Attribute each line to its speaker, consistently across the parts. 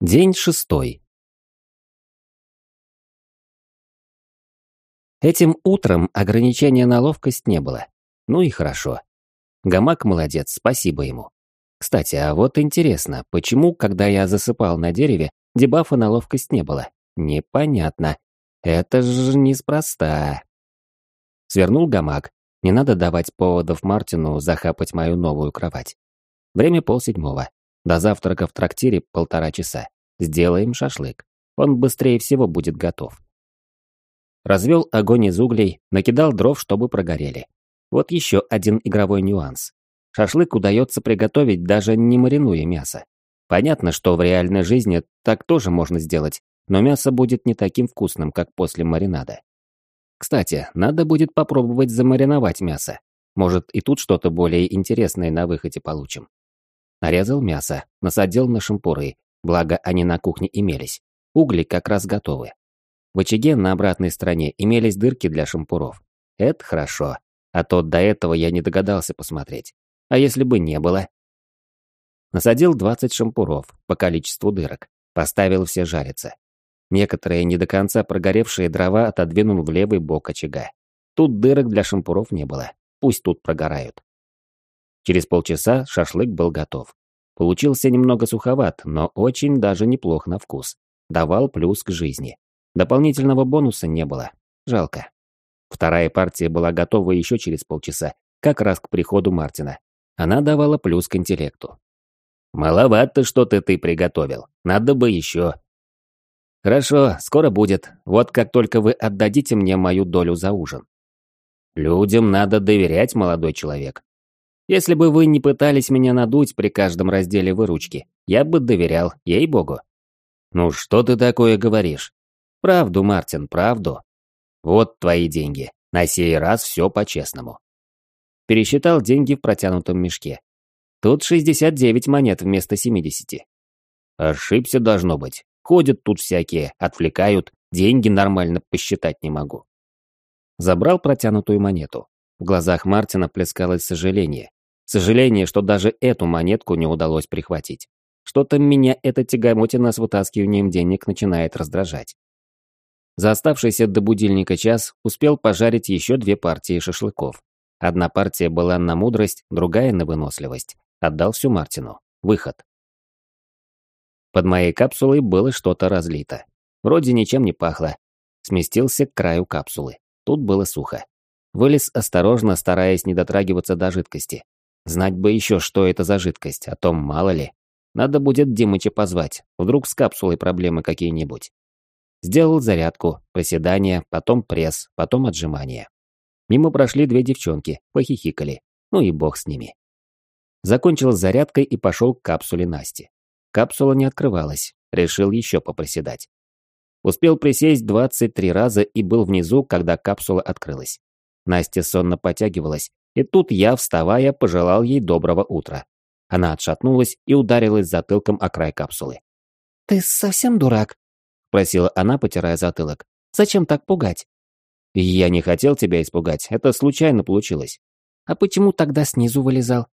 Speaker 1: День шестой. Этим утром ограничения на ловкость не было. Ну и хорошо. Гамак молодец, спасибо ему. Кстати, а вот интересно, почему, когда я засыпал на дереве, дебафа на ловкость не было? Непонятно. Это же неспроста. Свернул гамак. Не надо давать поводов Мартину захапать мою новую кровать. Время полседьмого. До завтрака в трактире полтора часа. Сделаем шашлык. Он быстрее всего будет готов. Развел огонь из углей, накидал дров, чтобы прогорели. Вот еще один игровой нюанс. Шашлык удается приготовить, даже не маринуя мясо. Понятно, что в реальной жизни так тоже можно сделать, но мясо будет не таким вкусным, как после маринада. Кстати, надо будет попробовать замариновать мясо. Может, и тут что-то более интересное на выходе получим. Нарезал мясо, насадил на шампуры, благо они на кухне имелись. Угли как раз готовы. В очаге на обратной стороне имелись дырки для шампуров. Это хорошо, а то до этого я не догадался посмотреть. А если бы не было? Насадил 20 шампуров по количеству дырок, поставил все жариться. Некоторые не до конца прогоревшие дрова отодвинул в левый бок очага. Тут дырок для шампуров не было, пусть тут прогорают. Через полчаса шашлык был готов. Получился немного суховат, но очень даже неплох на вкус. Давал плюс к жизни. Дополнительного бонуса не было. Жалко. Вторая партия была готова еще через полчаса, как раз к приходу Мартина. Она давала плюс к интеллекту. «Маловато что-то ты приготовил. Надо бы еще». «Хорошо, скоро будет. Вот как только вы отдадите мне мою долю за ужин». «Людям надо доверять, молодой человек. Если бы вы не пытались меня надуть при каждом разделе выручки, я бы доверял, ей-богу. Ну что ты такое говоришь? Правду, Мартин, правду. Вот твои деньги. На сей раз все по-честному. Пересчитал деньги в протянутом мешке. Тут 69 монет вместо 70. Ошибся должно быть. Ходят тут всякие, отвлекают, деньги нормально посчитать не могу. Забрал протянутую монету. В глазах Мартина плескалось сожаление. Сожаление, что даже эту монетку не удалось прихватить. Что-то меня эта тягомотина с вытаскиванием денег начинает раздражать. За оставшийся до будильника час успел пожарить еще две партии шашлыков. Одна партия была на мудрость, другая на выносливость. Отдал всю Мартину. Выход. Под моей капсулой было что-то разлито. Вроде ничем не пахло. Сместился к краю капсулы. Тут было сухо. Вылез осторожно, стараясь не дотрагиваться до жидкости. Знать бы еще, что это за жидкость, а то мало ли. Надо будет Димыча позвать, вдруг с капсулой проблемы какие-нибудь. Сделал зарядку, приседания, потом пресс, потом отжимания. Мимо прошли две девчонки, похихикали. Ну и бог с ними. Закончил с зарядкой и пошел к капсуле Насти. Капсула не открывалась, решил еще поприседать. Успел присесть 23 раза и был внизу, когда капсула открылась. Настя сонно потягивалась, и тут я, вставая, пожелал ей доброго утра. Она отшатнулась и ударилась затылком о край капсулы.
Speaker 2: «Ты совсем дурак?» – спросила она, потирая затылок. «Зачем так пугать?»
Speaker 1: «Я не хотел тебя испугать, это случайно получилось».
Speaker 2: «А почему тогда снизу вылезал?»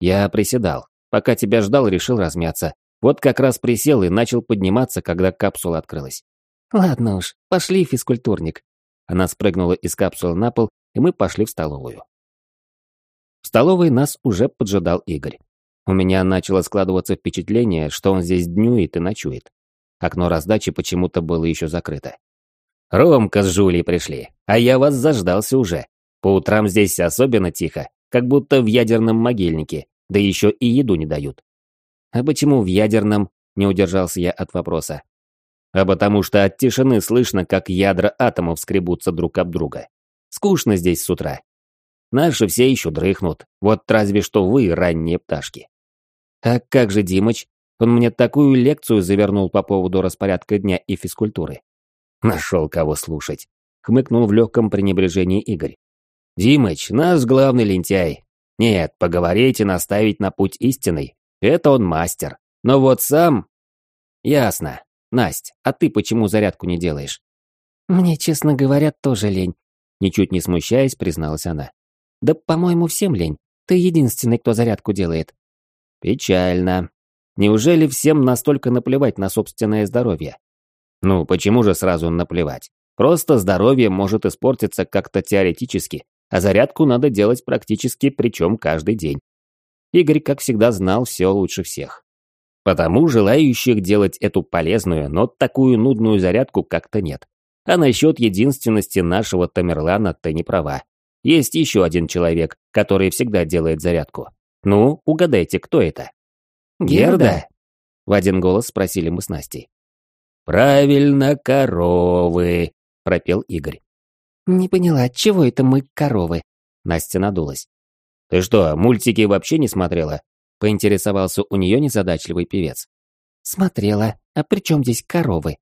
Speaker 1: «Я приседал. Пока тебя ждал, решил размяться. Вот как раз присел и начал подниматься, когда капсула открылась».
Speaker 2: «Ладно уж, пошли, физкультурник».
Speaker 1: Она спрыгнула из капсулы на пол, и мы пошли в столовую. В столовой нас уже поджидал Игорь. У меня начало складываться впечатление, что он здесь днюет и ночует. Окно раздачи почему-то было еще закрыто. «Ромка с Жулей пришли, а я вас заждался уже. По утрам здесь особенно тихо, как будто в ядерном могильнике, да еще и еду не дают». «А почему в ядерном?» – не удержался я от вопроса. «А потому что от тишины слышно, как ядра атомов скребутся друг об друга. Скучно здесь с утра. Наши все еще дрыхнут, вот разве что вы, ранние пташки. А как же Димыч? Он мне такую лекцию завернул по поводу распорядка дня и физкультуры. Нашел кого слушать. Хмыкнул в легком пренебрежении Игорь. Димыч, наш главный лентяй. Нет, поговорить и наставить на путь истинный. Это он мастер. Но вот сам... Ясно. Насть, а ты почему зарядку не делаешь?
Speaker 2: Мне, честно говоря, тоже лень.
Speaker 1: Ничуть не смущаясь, призналась она.
Speaker 2: Да, по-моему, всем лень. Ты единственный, кто зарядку делает.
Speaker 1: Печально. Неужели всем настолько наплевать на собственное здоровье? Ну, почему же сразу наплевать? Просто здоровье может испортиться как-то теоретически, а зарядку надо делать практически, причем каждый день. Игорь, как всегда, знал все лучше всех. Потому желающих делать эту полезную, но такую нудную зарядку как-то нет. А насчет единственности нашего Тамерлана ты не права. Есть еще один человек, который всегда делает зарядку. Ну, угадайте, кто это?
Speaker 2: Герда?
Speaker 1: В один голос спросили мы с Настей. «Правильно, коровы», – пропел Игорь.
Speaker 2: «Не поняла, чего это мы коровы?»
Speaker 1: Настя надулась. «Ты что, мультики вообще не смотрела?» – поинтересовался у нее незадачливый певец.
Speaker 2: «Смотрела. А при чем здесь коровы?»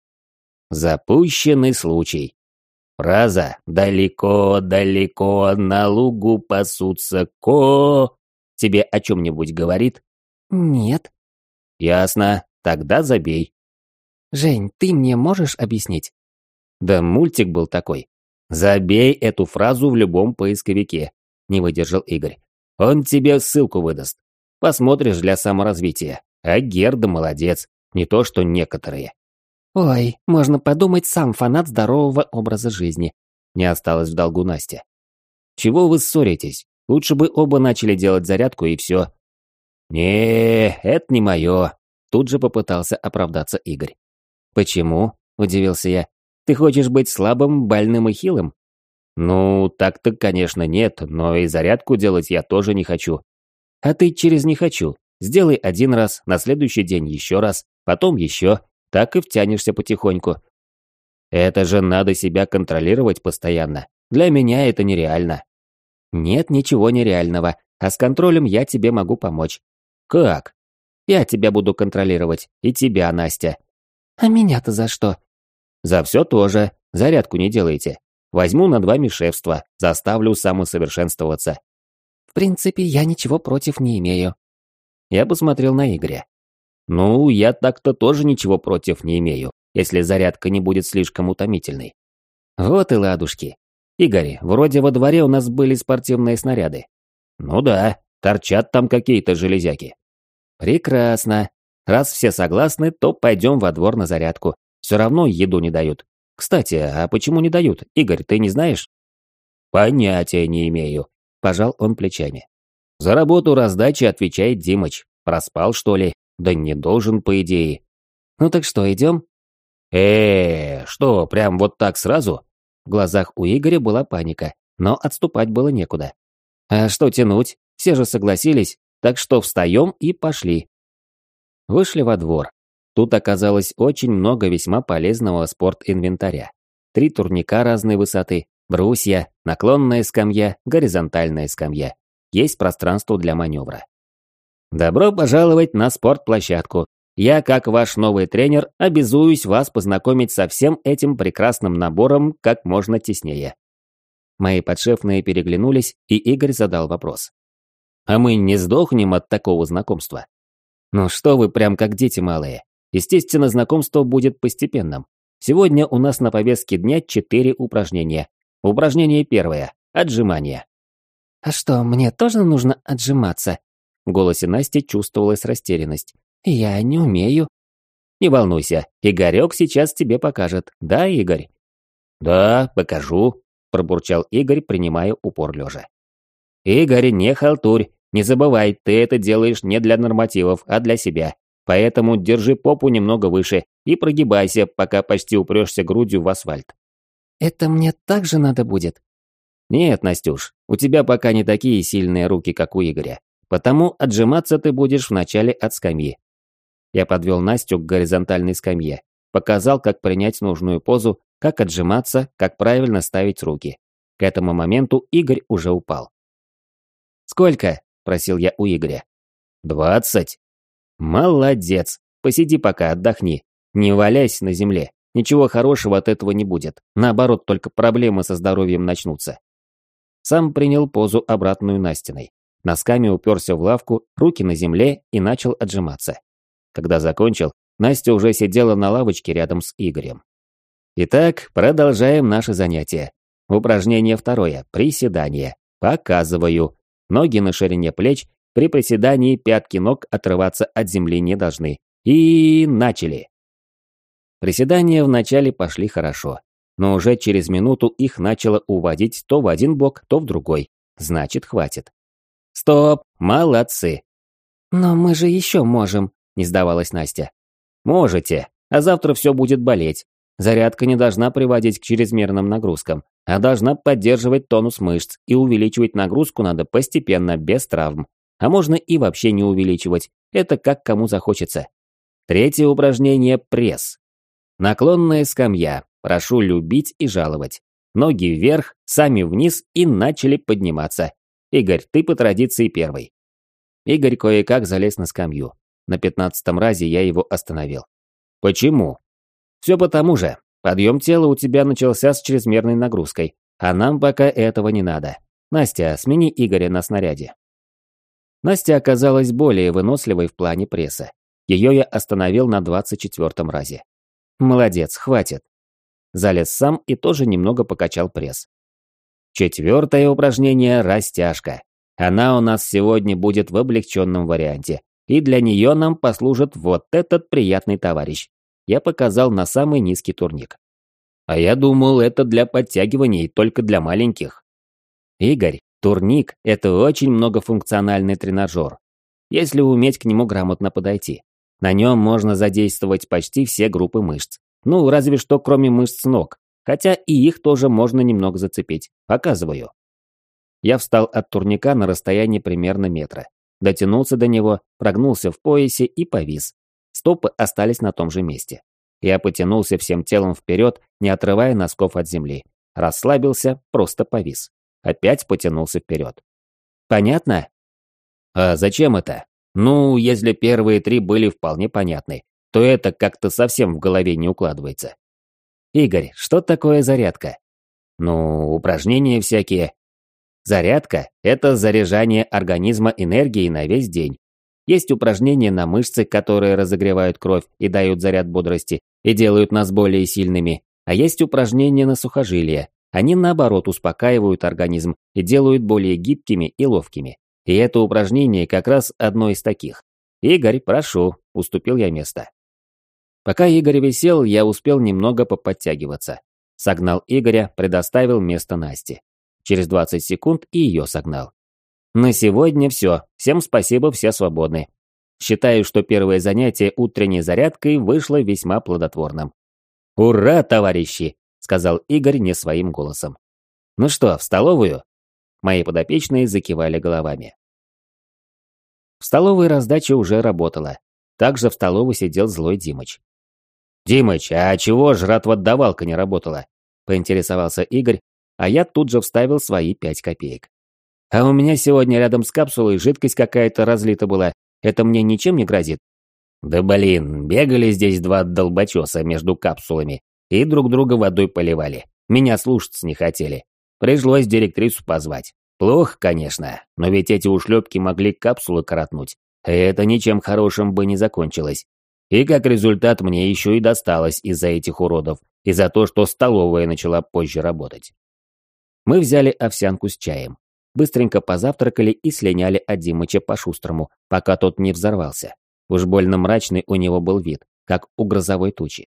Speaker 1: Запущенный случай. Фраза «далеко-далеко на лугу пасутся ко...» тебе о чем-нибудь говорит?
Speaker 2: Нет.
Speaker 1: Ясно, тогда забей.
Speaker 2: Жень, ты мне можешь объяснить?
Speaker 1: Да мультик был такой. Забей эту фразу в любом поисковике, не выдержал Игорь. Он тебе ссылку выдаст. Посмотришь для саморазвития. А Герда молодец, не то что некоторые.
Speaker 2: Ой, можно подумать, сам фанат здорового образа жизни.
Speaker 1: Не осталось в долгу Настя. Чего вы ссоритесь? Лучше бы оба начали делать зарядку и все. не это не мое. Тут же попытался оправдаться Игорь. «Почему?» – удивился я. «Ты хочешь быть слабым, больным и хилым?» «Ну, так-то, конечно, нет, но и зарядку делать я тоже не хочу». «А ты через «не хочу». Сделай один раз, на следующий день еще раз, потом еще, так и втянешься потихоньку. Это же надо себя контролировать постоянно. Для меня это нереально. Нет ничего нереального, а с контролем я тебе могу помочь. Как? Я тебя буду контролировать, и тебя, Настя.
Speaker 2: А меня-то за что?
Speaker 1: За все тоже. Зарядку не делайте. Возьму над вами шефство, заставлю самосовершенствоваться.
Speaker 2: В принципе, я ничего против не имею.
Speaker 1: Я посмотрел на Игоря. Ну, я так-то тоже ничего против не имею, если зарядка не будет слишком утомительной. Вот и ладушки. Игорь, вроде во дворе у нас были спортивные снаряды. Ну да, торчат там какие-то железяки. Прекрасно. Раз все согласны, то пойдем во двор на зарядку. Все равно еду не дают. Кстати, а почему не дают? Игорь, ты не знаешь? Понятия не имею. Пожал он плечами. За работу раздачи отвечает Димыч. Проспал, что ли? Да не должен, по идее.
Speaker 2: Ну так что, идем?
Speaker 1: э что, прям вот так сразу? В глазах у Игоря была паника, но отступать было некуда. А что тянуть? Все же согласились, так что встаем и пошли. Вышли во двор. Тут оказалось очень много весьма полезного спорт-инвентаря. Три турника разной высоты, брусья, наклонная скамья, горизонтальная скамья. Есть пространство для маневра. Добро пожаловать на спортплощадку. Я, как ваш новый тренер, обязуюсь вас познакомить со всем этим прекрасным набором как можно теснее. Мои подшефные переглянулись, и Игорь задал вопрос. А мы не сдохнем от такого знакомства? Ну что вы прям как дети малые. Естественно, знакомство будет постепенным. Сегодня у нас на повестке дня четыре упражнения. Упражнение первое – отжимание.
Speaker 2: «А что, мне тоже нужно отжиматься?»
Speaker 1: В голосе Насти чувствовалась растерянность.
Speaker 2: «Я не умею».
Speaker 1: «Не волнуйся, Игорек сейчас тебе покажет. Да, Игорь?» «Да, покажу», – пробурчал Игорь, принимая упор лежа. «Игорь, не халтурь. Не забывай, ты это делаешь не для нормативов, а для себя. Поэтому держи попу немного выше и прогибайся, пока почти упрешься грудью в асфальт».
Speaker 2: «Это мне так же надо будет?»
Speaker 1: «Нет, Настюш, у тебя пока не такие сильные руки, как у Игоря. Потому отжиматься ты будешь вначале от скамьи. Я подвел Настю к горизонтальной скамье, показал, как принять нужную позу, как отжиматься, как правильно ставить руки. К этому моменту Игорь уже упал. «Сколько?» – просил я у Игоря. «Двадцать». «Молодец. Посиди пока, отдохни. Не валяйся на земле. Ничего хорошего от этого не будет. Наоборот, только проблемы со здоровьем начнутся». Сам принял позу обратную Настиной. Носками уперся в лавку, руки на земле и начал отжиматься. Когда закончил, Настя уже сидела на лавочке рядом с Игорем. Итак, продолжаем наше занятие. Упражнение второе. Приседание. Показываю. Ноги на ширине плеч При приседании пятки ног отрываться от земли не должны. И начали. Приседания вначале пошли хорошо, но уже через минуту их начало уводить то в один бок, то в другой. Значит, хватит. Стоп, молодцы.
Speaker 2: Но мы же еще можем, не сдавалась Настя.
Speaker 1: Можете, а завтра все будет болеть. Зарядка не должна приводить к чрезмерным нагрузкам, а должна поддерживать тонус мышц, и увеличивать нагрузку надо постепенно, без травм. А можно и вообще не увеличивать, это как кому захочется. Третье упражнение – пресс. Наклонная скамья, прошу любить и жаловать. Ноги вверх, сами вниз и начали подниматься. Игорь, ты по традиции первый. Игорь кое-как залез на скамью. На пятнадцатом разе я его остановил. Почему? Все потому же. Подъем тела у тебя начался с чрезмерной нагрузкой, а нам пока этого не надо. Настя, смени Игоря на снаряде. Настя оказалась более выносливой в плане пресса. Ее я остановил на двадцать четвертом разе. Молодец, хватит. Залез сам и тоже немного покачал пресс. Четвертое упражнение – растяжка. Она у нас сегодня будет в облегченном варианте. И для нее нам послужит вот этот приятный товарищ. Я показал на самый низкий турник. А я думал, это для подтягиваний, только для маленьких. Игорь, турник – это очень многофункциональный тренажер. Если уметь к нему грамотно подойти. На нем можно задействовать почти все группы мышц. Ну, разве что кроме мышц ног. Хотя и их тоже можно немного зацепить. Показываю. Я встал от турника на расстоянии примерно метра. Дотянулся до него, прогнулся в поясе и повис. Стопы остались на том же месте. Я потянулся всем телом вперед, не отрывая носков от земли. Расслабился, просто повис. Опять потянулся вперед. Понятно? А зачем это? Ну, если первые три были вполне понятны, то это как-то совсем в голове не укладывается. Игорь, что такое зарядка? Ну, упражнения всякие. Зарядка – это заряжание организма энергией на весь день. Есть упражнения на мышцы, которые разогревают кровь и дают заряд бодрости и делают нас более сильными. А есть упражнения на сухожилия. Они наоборот успокаивают организм и делают более гибкими и ловкими. И это упражнение как раз одно из таких. «Игорь, прошу», – уступил я место. Пока Игорь висел, я успел немного поподтягиваться. Согнал Игоря, предоставил место Насте. Через 20 секунд и ее согнал. На сегодня все. Всем спасибо, все свободны. Считаю, что первое занятие утренней зарядкой вышло весьма плодотворным. «Ура, товарищи!» – сказал Игорь не своим голосом. «Ну что, в столовую?» Мои подопечные закивали головами. В столовой раздача уже работала. Также в столовой сидел злой Димыч. «Димыч, а чего жратвотдавалка не работала?» – поинтересовался Игорь, а я тут же вставил свои пять копеек. «А у меня сегодня рядом с капсулой жидкость какая-то разлита была. Это мне ничем не грозит?» «Да блин, бегали здесь два долбочеса между капсулами и друг друга водой поливали. Меня слушаться не хотели. Пришлось директрису позвать. Плохо, конечно, но ведь эти ушлепки могли капсулы коротнуть. Это ничем хорошим бы не закончилось. И как результат мне еще и досталось из-за этих уродов, и за то, что столовая начала позже работать. Мы взяли овсянку с чаем, быстренько позавтракали и слиняли от Димыча по-шустрому, пока тот не взорвался. Уж больно мрачный у него был вид, как у грозовой тучи.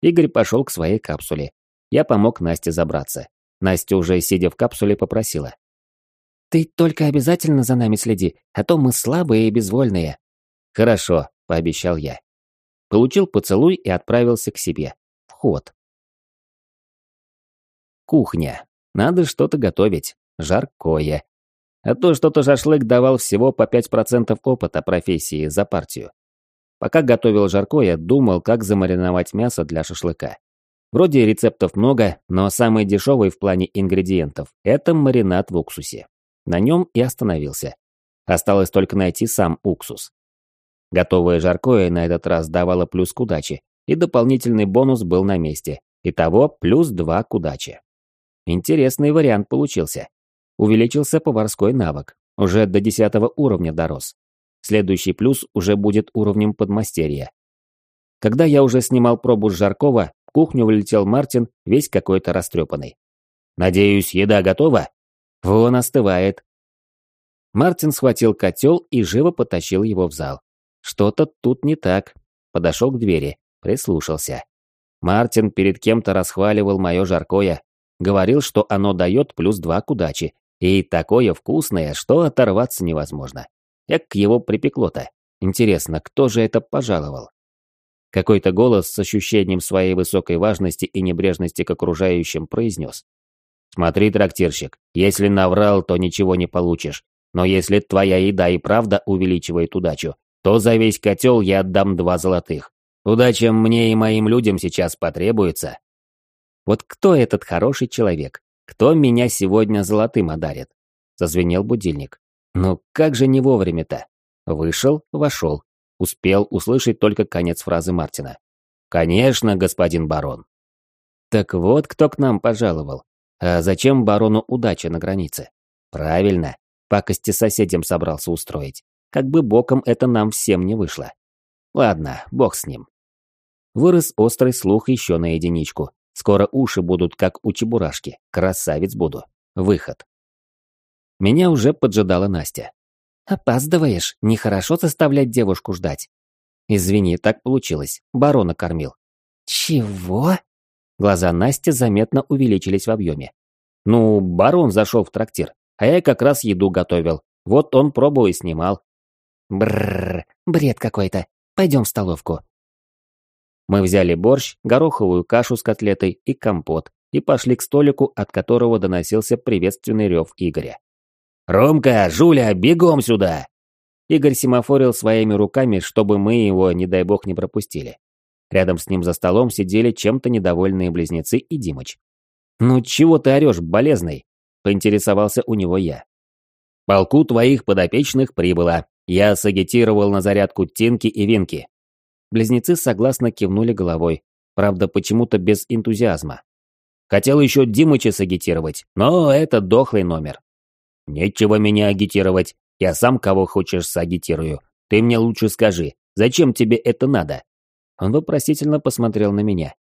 Speaker 1: Игорь пошел к своей капсуле. Я помог Насте забраться. Настя уже, сидя в капсуле, попросила. «Ты только обязательно за нами следи, а то мы слабые и безвольные». «Хорошо», пообещал я. Получил поцелуй и отправился к себе. Вход. Кухня. Надо что-то готовить. Жаркое. А то что-то шашлык давал всего по 5% опыта профессии за партию. Пока готовил жаркое, думал, как замариновать мясо для шашлыка. Вроде рецептов много, но самый дешевый в плане ингредиентов – это маринад в уксусе. На нем и остановился. Осталось только найти сам уксус. Готовое жаркое на этот раз давало плюс к удаче, и дополнительный бонус был на месте. Итого плюс два к удаче. Интересный вариант получился. Увеличился поварской навык. Уже до десятого уровня дорос. Следующий плюс уже будет уровнем подмастерья. Когда я уже снимал пробу с жаркого, в кухню вылетел Мартин, весь какой-то растрепанный. «Надеюсь, еда готова?» «Вон остывает». Мартин схватил котел и живо потащил его в зал. Что-то тут не так. Подошел к двери, прислушался. Мартин перед кем-то расхваливал мое жаркое. Говорил, что оно дает плюс два к удаче. И такое вкусное, что оторваться невозможно. Как его припекло-то. Интересно, кто же это пожаловал? Какой-то голос с ощущением своей высокой важности и небрежности к окружающим произнес. «Смотри, трактирщик, если наврал, то ничего не получишь. Но если твоя еда и правда увеличивает удачу, то за весь котел я отдам два золотых. Удача мне и моим людям сейчас потребуется». Вот кто этот хороший человек? Кто меня сегодня золотым одарит? Зазвенел будильник. Ну как же не вовремя-то? Вышел, вошел. Успел услышать только конец фразы Мартина. «Конечно, господин барон». Так вот, кто к нам пожаловал. А зачем барону удача на границе? Правильно, пакости соседям собрался устроить. Как бы боком это нам всем не вышло. Ладно, бог с ним. Вырос острый слух еще на единичку. Скоро уши будут как у чебурашки. Красавец буду. Выход. Меня уже поджидала Настя.
Speaker 2: «Опаздываешь, нехорошо заставлять девушку ждать».
Speaker 1: «Извини, так получилось. Барона кормил».
Speaker 2: «Чего?»
Speaker 1: Глаза Насти заметно увеличились в объеме. «Ну, барон зашел в трактир, а я как раз еду готовил. Вот он пробу и снимал».
Speaker 2: Бррр, бред какой-то. Пойдем в столовку.
Speaker 1: Мы взяли борщ, гороховую кашу с котлетой и компот и пошли к столику, от которого доносился приветственный рев Игоря. «Ромка, Жуля, бегом сюда!» Игорь семафорил своими руками, чтобы мы его, не дай бог, не пропустили. Рядом с ним за столом сидели чем-то недовольные близнецы и Димыч. «Ну чего ты орешь, болезный?» – поинтересовался у него я. «Полку твоих подопечных прибыло. Я сагитировал на зарядку Тинки и Винки». Близнецы согласно кивнули головой, правда, почему-то без энтузиазма. Хотел еще Димыча сагитировать, но это дохлый номер. «Нечего меня агитировать. Я сам кого хочешь сагитирую. Ты мне лучше скажи, зачем тебе это надо?» Он вопросительно посмотрел на меня.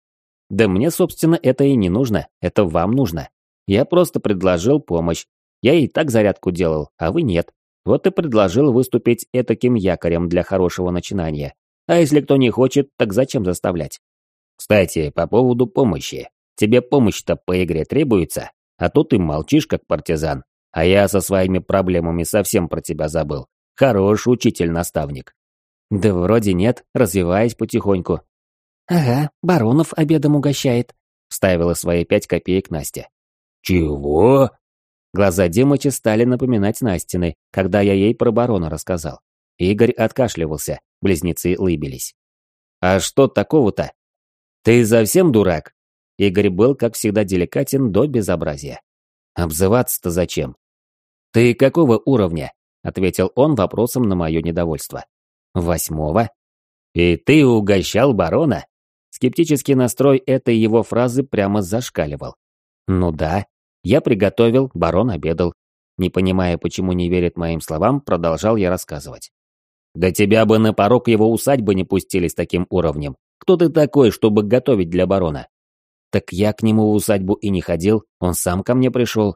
Speaker 1: «Да мне, собственно, это и не нужно. Это вам нужно. Я просто предложил помощь. Я и так зарядку делал, а вы нет. Вот и предложил выступить этаким якорем для хорошего начинания. А если кто не хочет, так зачем заставлять? Кстати, по поводу помощи. Тебе помощь-то по игре требуется, а то ты молчишь как партизан. А я со своими проблемами совсем про тебя забыл. Хороший учитель-наставник. Да вроде нет, развиваясь потихоньку.
Speaker 2: Ага, Баронов обедом угощает,
Speaker 1: вставила свои пять копеек Настя.
Speaker 3: Чего?
Speaker 1: Глаза Димыча стали напоминать Настины, когда я ей про барона рассказал. Игорь откашливался, близнецы лыбились. «А что такого-то? Ты совсем дурак?» Игорь был, как всегда, деликатен до безобразия. «Обзываться-то зачем?» «Ты какого уровня?» – ответил он вопросом на мое недовольство. «Восьмого?» «И ты угощал барона?» Скептический настрой этой его фразы прямо зашкаливал. «Ну да, я приготовил, барон обедал». Не понимая, почему не верит моим словам, продолжал я рассказывать. «Да тебя бы на порог его усадьбы не пустили с таким уровнем. Кто ты такой, чтобы готовить для барона?» «Так я к нему в усадьбу и не ходил, он сам ко мне пришел».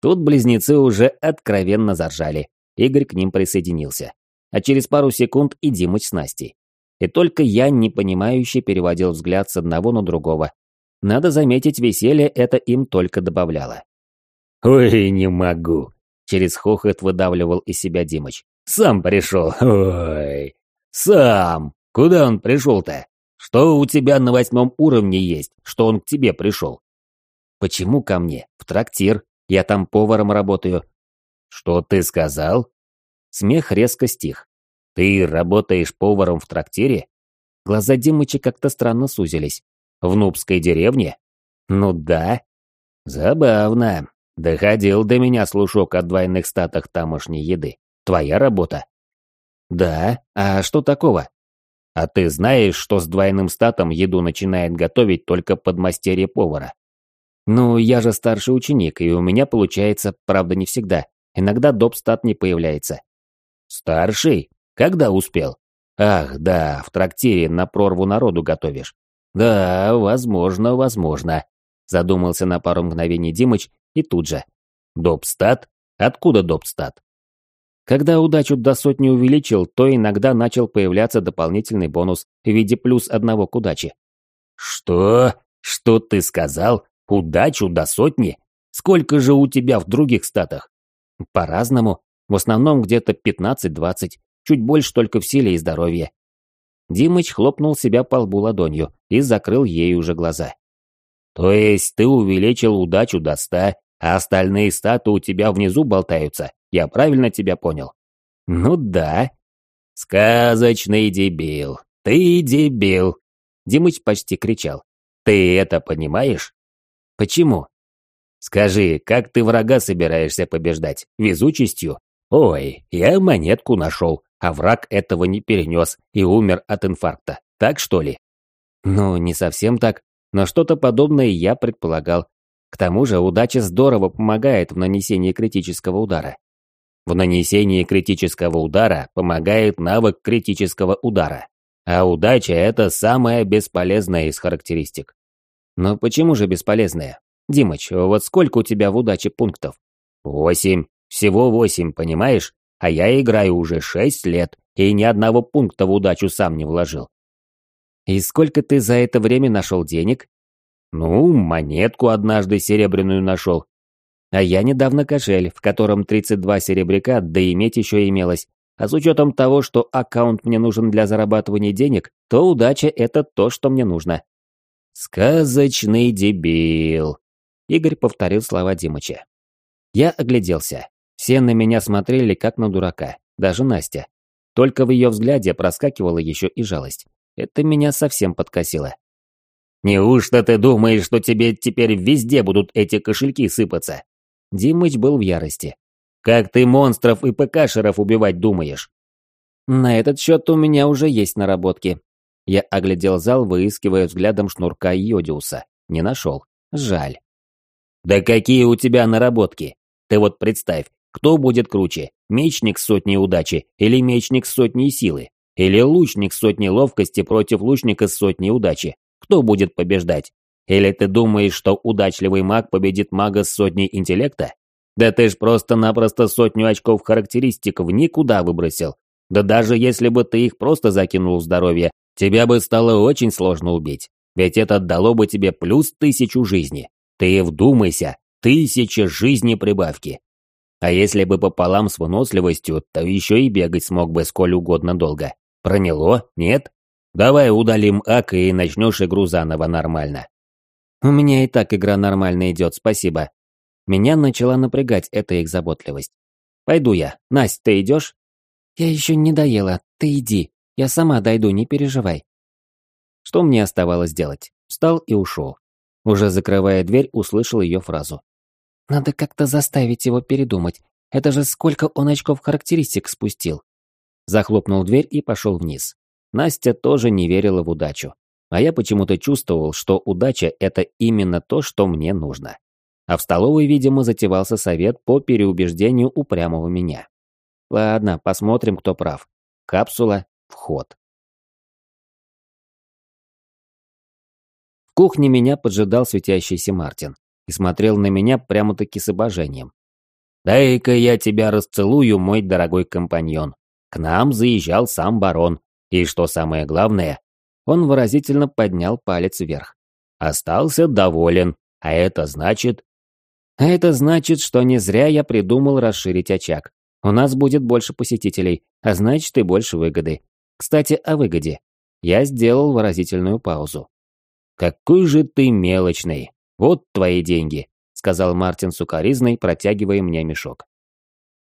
Speaker 1: Тут близнецы уже откровенно заржали. Игорь к ним присоединился. А через пару секунд и Димыч с Настей. И только я, непонимающе, переводил взгляд с одного на другого. Надо заметить, веселье это им только добавляло.
Speaker 3: «Ой, не могу!»
Speaker 1: Через хохот выдавливал из себя Димыч.
Speaker 3: «Сам пришел! Ой! Сам! Куда он пришел-то? Что у тебя на восьмом уровне есть, что он к тебе пришел?»
Speaker 1: «Почему ко мне? В трактир. Я там поваром работаю».
Speaker 3: «Что ты сказал?»
Speaker 1: Смех резко стих.
Speaker 3: «Ты работаешь поваром в трактире?»
Speaker 1: Глаза Димыча как-то странно сузились. «В Нубской деревне?» «Ну да».
Speaker 3: «Забавно. Доходил до меня слушок о двойных статах тамошней еды. Твоя работа?»
Speaker 1: «Да. А что такого?»
Speaker 3: «А ты знаешь, что с двойным статом еду начинает готовить только подмастерье повара?»
Speaker 1: «Ну, я же старший ученик, и у меня получается, правда, не всегда. Иногда доп. стат не появляется».
Speaker 3: «Старший? Когда успел?» «Ах, да, в трактире на прорву народу готовишь». «Да, возможно, возможно», – задумался на пару мгновений Димыч и тут же. «Допстат? Откуда допстат?»
Speaker 1: Когда удачу до сотни увеличил, то иногда начал появляться дополнительный бонус в виде плюс одного к удаче.
Speaker 3: Что? Что ты сказал? Удачу до сотни? Сколько же у тебя в других статах?
Speaker 1: По-разному. В основном где-то 15-20. Чуть больше только в силе и здоровье. Димыч хлопнул себя по лбу ладонью и закрыл ей уже глаза.
Speaker 3: То есть ты увеличил удачу до ста, а остальные статы у тебя внизу болтаются? Я правильно тебя понял?
Speaker 1: Ну да.
Speaker 3: Сказочный дебил. Ты дебил.
Speaker 1: Димыч почти кричал.
Speaker 3: Ты это понимаешь?
Speaker 1: Почему?
Speaker 3: Скажи, как ты врага собираешься побеждать? Везучестью? Ой, я монетку нашел, а враг этого не перенес и умер от инфаркта. Так что ли?
Speaker 1: Ну, не совсем так, но что-то подобное я предполагал. К тому же удача здорово помогает в нанесении критического удара.
Speaker 3: В нанесении критического удара помогает навык критического удара. А удача – это самая бесполезная из характеристик.
Speaker 1: Но почему же бесполезная? Димыч, вот сколько у тебя в удаче пунктов?
Speaker 3: Восемь. Всего восемь, понимаешь? А я играю уже шесть лет и ни одного пункта в удачу сам не вложил.
Speaker 1: И сколько ты за это время нашел денег?
Speaker 3: Ну, монетку однажды серебряную нашел.
Speaker 1: А я недавно кошель, в котором 32 серебряка, да иметь еще имелось. А с учетом того, что аккаунт мне нужен для зарабатывания денег, то удача – это то, что мне нужно.
Speaker 3: «Сказочный дебил», – Игорь повторил слова Димыча.
Speaker 1: Я огляделся. Все на меня смотрели, как на дурака, даже Настя. Только в ее взгляде проскакивала еще и жалость. Это меня совсем подкосило.
Speaker 3: «Неужто ты думаешь, что тебе теперь везде будут эти кошельки сыпаться?»
Speaker 1: Димыч был в ярости.
Speaker 3: «Как ты монстров и ПКшеров убивать думаешь?»
Speaker 1: «На этот счет у меня уже есть наработки». Я оглядел зал, выискивая взглядом шнурка Йодиуса. Не нашел. Жаль.
Speaker 3: «Да какие у тебя наработки? Ты вот представь, кто будет круче, мечник с сотней удачи или мечник с сотней силы? Или лучник с сотней ловкости против лучника с сотней удачи. Кто будет побеждать? Или ты думаешь, что удачливый маг победит мага с сотней интеллекта? Да ты ж просто-напросто сотню очков характеристик в никуда выбросил. Да даже если бы ты их просто закинул в здоровье, тебя бы стало очень сложно убить. Ведь это дало бы тебе плюс тысячу жизни. Ты вдумайся, тысяча жизни прибавки. А если бы пополам с выносливостью, то еще и бегать смог бы сколь угодно долго. Проняло? Нет? Давай удалим ак и начнешь игру заново нормально.
Speaker 1: У меня и так игра нормально идет, спасибо. Меня начала напрягать эта их заботливость. Пойду я. Настя, ты идешь? Я еще не доела, ты иди. Я сама дойду, не переживай. Что мне оставалось делать? Встал и ушел. Уже закрывая дверь, услышал ее фразу. Надо как-то заставить его передумать. Это же сколько он очков характеристик спустил захлопнул дверь и пошел вниз. Настя тоже не верила в удачу. А я почему-то чувствовал, что удача – это именно то, что мне нужно. А в столовой, видимо, затевался совет по переубеждению упрямого меня. Ладно, посмотрим, кто прав. Капсула, вход. В кухне меня поджидал светящийся Мартин и смотрел на меня прямо-таки с обожением.
Speaker 3: «Дай-ка я тебя расцелую, мой дорогой компаньон», к нам заезжал сам барон. И что самое главное, он выразительно поднял палец вверх. Остался доволен, а это значит...
Speaker 1: А это значит, что не зря я придумал расширить очаг. У нас будет больше посетителей, а значит и больше выгоды. Кстати, о выгоде. Я сделал выразительную паузу.
Speaker 3: «Какой же ты мелочный! Вот твои деньги!» сказал Мартин сукаризной, протягивая мне мешок.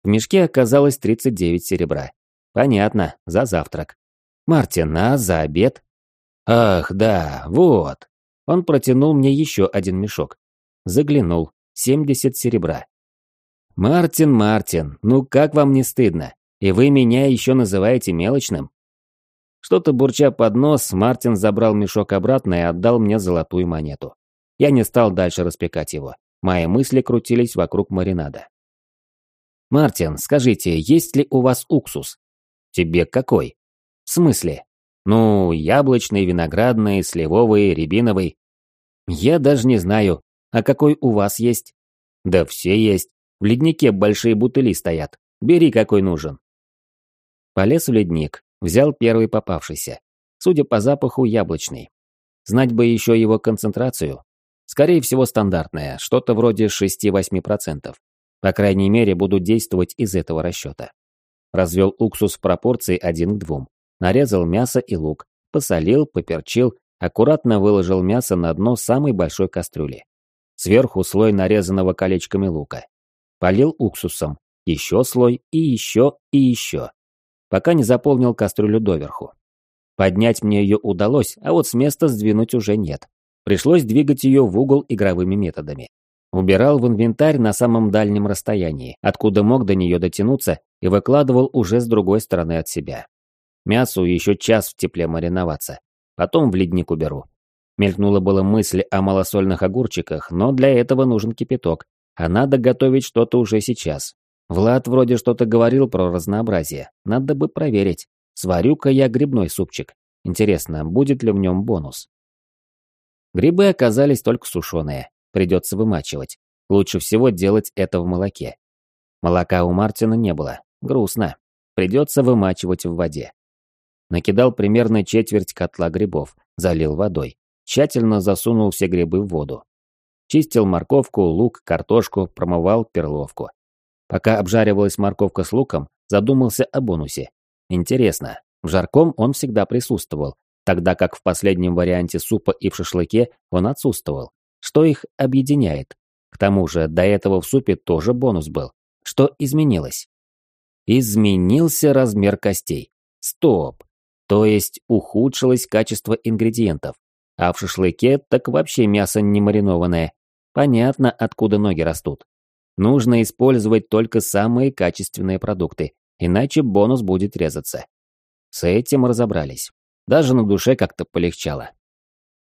Speaker 1: В мешке оказалось 39 серебра. Понятно, за завтрак. Мартин, а за обед?
Speaker 3: Ах, да, вот.
Speaker 1: Он протянул мне еще один мешок. Заглянул. 70 серебра. Мартин, Мартин, ну как вам не стыдно? И вы меня еще называете мелочным? Что-то бурча под нос, Мартин забрал мешок обратно и отдал мне золотую монету. Я не стал дальше распекать его. Мои мысли крутились вокруг маринада. «Мартин, скажите, есть ли у вас уксус?»
Speaker 3: Тебе какой?
Speaker 1: В смысле?
Speaker 3: Ну, яблочный, виноградный, сливовый, рябиновый.
Speaker 1: Я даже не знаю. А какой у вас есть?
Speaker 3: Да все есть. В леднике большие бутыли стоят. Бери, какой нужен.
Speaker 1: Полез в ледник, взял первый попавшийся. Судя по запаху, яблочный. Знать бы еще его концентрацию. Скорее всего, стандартная, что-то вроде 6-8%. По крайней мере, буду действовать из этого расчета. Развел уксус в пропорции 1 к 2. Нарезал мясо и лук, посолил, поперчил, аккуратно выложил мясо на дно самой большой кастрюли. Сверху слой нарезанного колечками лука. Полил уксусом, еще слой и еще и еще. Пока не заполнил кастрюлю доверху. Поднять мне ее удалось, а вот с места сдвинуть уже нет. Пришлось двигать ее в угол игровыми методами. Убирал в инвентарь на самом дальнем расстоянии, откуда мог до нее дотянуться, и выкладывал уже с другой стороны от себя. Мясу еще час в тепле мариноваться. Потом в ледник уберу. Мелькнула была мысль о малосольных огурчиках, но для этого нужен кипяток, а надо готовить что-то уже сейчас. Влад вроде что-то говорил про разнообразие, надо бы проверить. Сварю-ка я грибной супчик. Интересно, будет ли в нем бонус? Грибы оказались только сушеные, придется вымачивать. Лучше всего делать это в молоке. Молока у Мартина не было, грустно. Придется вымачивать в воде. Накидал примерно четверть котла грибов, залил водой. Тщательно засунул все грибы в воду. Чистил морковку, лук, картошку, промывал перловку. Пока обжаривалась морковка с луком, задумался о бонусе. Интересно, в жарком он всегда присутствовал, тогда как в последнем варианте супа и в шашлыке он отсутствовал. Что их объединяет? К тому же, до этого в супе тоже бонус был. Что изменилось? Изменился размер костей. Стоп. То есть ухудшилось качество ингредиентов. А в шашлыке так вообще мясо не маринованное. Понятно, откуда ноги растут. Нужно использовать только самые качественные продукты, иначе бонус будет резаться. С этим разобрались. Даже на душе как-то полегчало.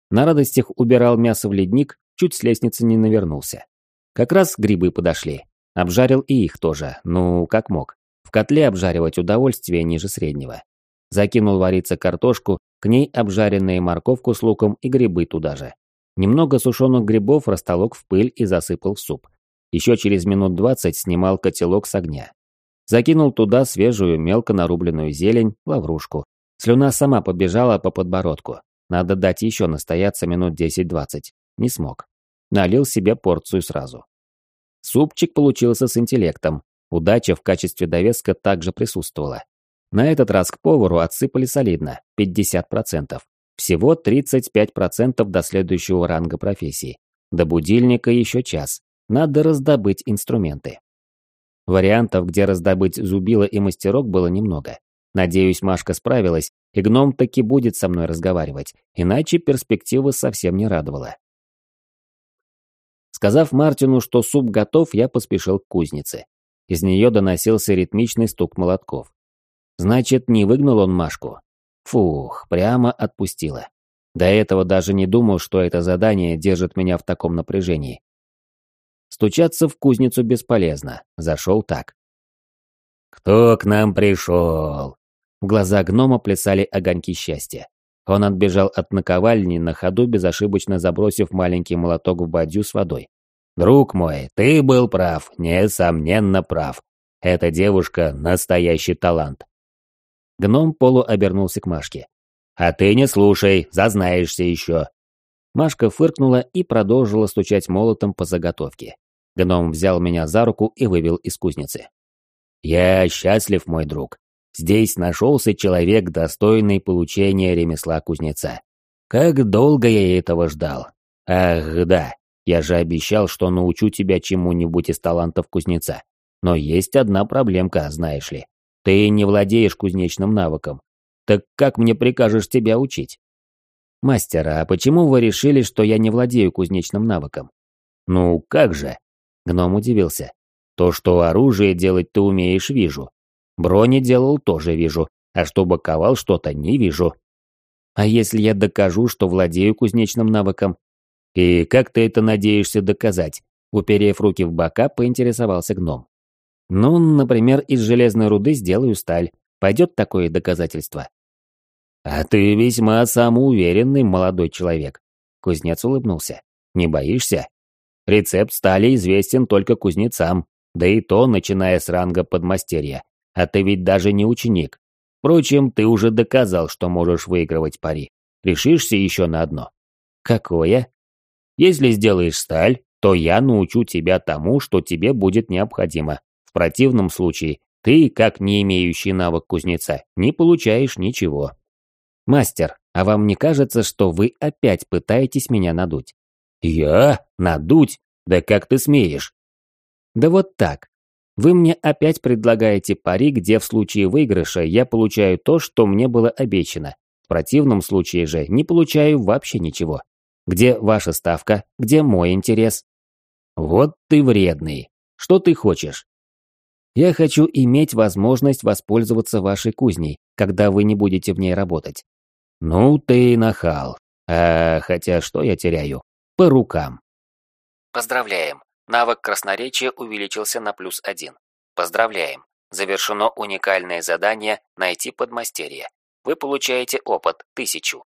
Speaker 1: На радостях убирал мясо в ледник, чуть с лестницы не навернулся. Как раз грибы подошли. Обжарил и их тоже, ну, как мог. В котле обжаривать удовольствие ниже среднего. Закинул вариться картошку, к ней обжаренные морковку с луком и грибы туда же. Немного сушеных грибов растолок в пыль и засыпал в суп. Еще через минут двадцать снимал котелок с огня. Закинул туда свежую, мелко нарубленную зелень, лаврушку. Слюна сама побежала по подбородку. Надо дать еще настояться минут 10-20. Не смог. Налил себе порцию сразу. Супчик получился с интеллектом. Удача в качестве довеска также присутствовала. На этот раз к повару отсыпали солидно, 50%. Всего 35% до следующего ранга профессии. До будильника еще час. Надо раздобыть инструменты. Вариантов, где раздобыть зубило и мастерок, было немного. Надеюсь, Машка справилась, и гном таки будет со мной разговаривать, иначе перспектива совсем не радовала. Сказав Мартину, что суп готов, я поспешил к кузнице. Из нее доносился ритмичный стук молотков. Значит, не выгнал он Машку. Фух, прямо отпустила. До этого даже не думал, что это задание держит меня в таком напряжении. Стучаться в кузницу бесполезно. Зашел так.
Speaker 3: «Кто к нам пришел?»
Speaker 1: В глаза гнома плясали огоньки счастья. Он отбежал от наковальни, на ходу безошибочно забросив маленький молоток в бадью с водой.
Speaker 3: «Друг мой, ты был прав, несомненно прав. Эта девушка – настоящий талант».
Speaker 1: Гном полу обернулся к Машке.
Speaker 3: «А ты не слушай, зазнаешься еще».
Speaker 1: Машка фыркнула и продолжила стучать молотом по заготовке. Гном взял меня за руку и вывел из кузницы.
Speaker 3: «Я счастлив, мой друг. Здесь нашелся человек, достойный получения ремесла кузнеца. Как долго я этого ждал. Ах, да, я же обещал, что научу тебя чему-нибудь из талантов кузнеца. Но есть одна проблемка, знаешь ли. Ты не владеешь кузнечным навыком. Так как мне прикажешь тебя учить?
Speaker 1: Мастер, а почему вы решили, что я не владею кузнечным навыком?
Speaker 3: Ну, как же?
Speaker 1: Гном удивился.
Speaker 3: То, что оружие делать ты умеешь, вижу. Брони делал тоже вижу, а что боковал что-то не вижу.
Speaker 1: А если я докажу, что владею кузнечным навыком?
Speaker 3: И как ты это надеешься доказать?
Speaker 1: Уперев руки в бока, поинтересовался гном. Ну, например, из железной руды сделаю сталь. Пойдет такое доказательство?
Speaker 3: А ты весьма самоуверенный молодой человек.
Speaker 1: Кузнец улыбнулся.
Speaker 3: Не боишься? Рецепт стали известен только кузнецам. Да и то, начиная с ранга подмастерья. А ты ведь даже не ученик. Впрочем, ты уже доказал, что можешь выигрывать пари. Решишься еще на одно.
Speaker 1: Какое?
Speaker 3: Если сделаешь сталь, то я научу тебя тому, что тебе будет необходимо. В противном случае ты, как не имеющий навык кузнеца, не получаешь ничего.
Speaker 1: Мастер, а вам не кажется, что вы опять пытаетесь меня надуть?
Speaker 3: Я? Надуть? Да как ты смеешь?
Speaker 1: Да вот так. Вы мне опять предлагаете пари, где в случае выигрыша я получаю то, что мне было обещано. В противном случае же не получаю вообще ничего. Где ваша ставка? Где мой интерес?
Speaker 3: Вот ты вредный. Что ты хочешь?
Speaker 1: Я хочу иметь возможность воспользоваться вашей кузней, когда вы не будете в ней работать.
Speaker 3: Ну ты нахал. А хотя что я теряю? По рукам.
Speaker 4: Поздравляем. Навык красноречия увеличился на плюс один. Поздравляем. Завершено уникальное задание «Найти подмастерье». Вы получаете опыт – тысячу.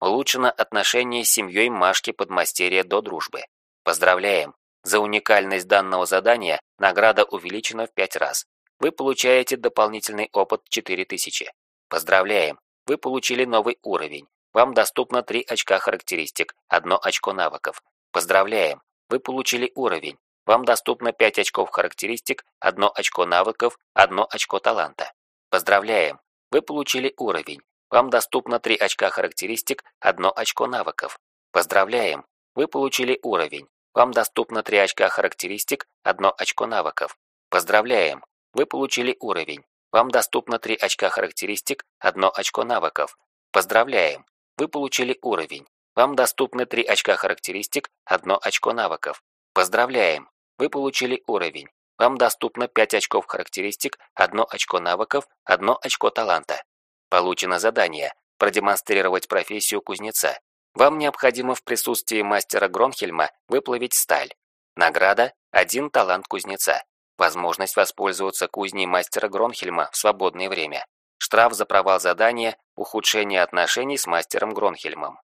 Speaker 4: Улучшено отношение с семьей Машки подмастерья до дружбы. Поздравляем. За уникальность данного задания награда увеличена в 5 раз. Вы получаете дополнительный опыт 4000. Поздравляем, вы получили новый уровень. Вам доступно 3 очка характеристик, 1 очко навыков. Поздравляем, вы получили уровень. Вам доступно 5 очков характеристик, 1 очко навыков, 1 очко таланта. Поздравляем, вы получили уровень. Вам доступно 3 очка характеристик, 1 очко навыков. Поздравляем, вы получили уровень. Вам доступно 3 очка характеристик, 1 очко навыков. Поздравляем! Вы получили уровень. Вам доступно 3 очка характеристик, 1 очко навыков. Поздравляем! Вы получили уровень. Вам доступны 3 очка характеристик, 1 очко навыков. Поздравляем! Вы получили уровень. Вам доступно 5 очков характеристик, 1 очко навыков, 1 очко таланта. Получено задание продемонстрировать профессию кузнеца. Вам необходимо в присутствии мастера Гронхельма выплавить сталь. Награда – один талант кузнеца. Возможность воспользоваться кузней мастера Гронхельма в свободное время. Штраф за провал задания – ухудшение отношений с мастером Гронхельмом.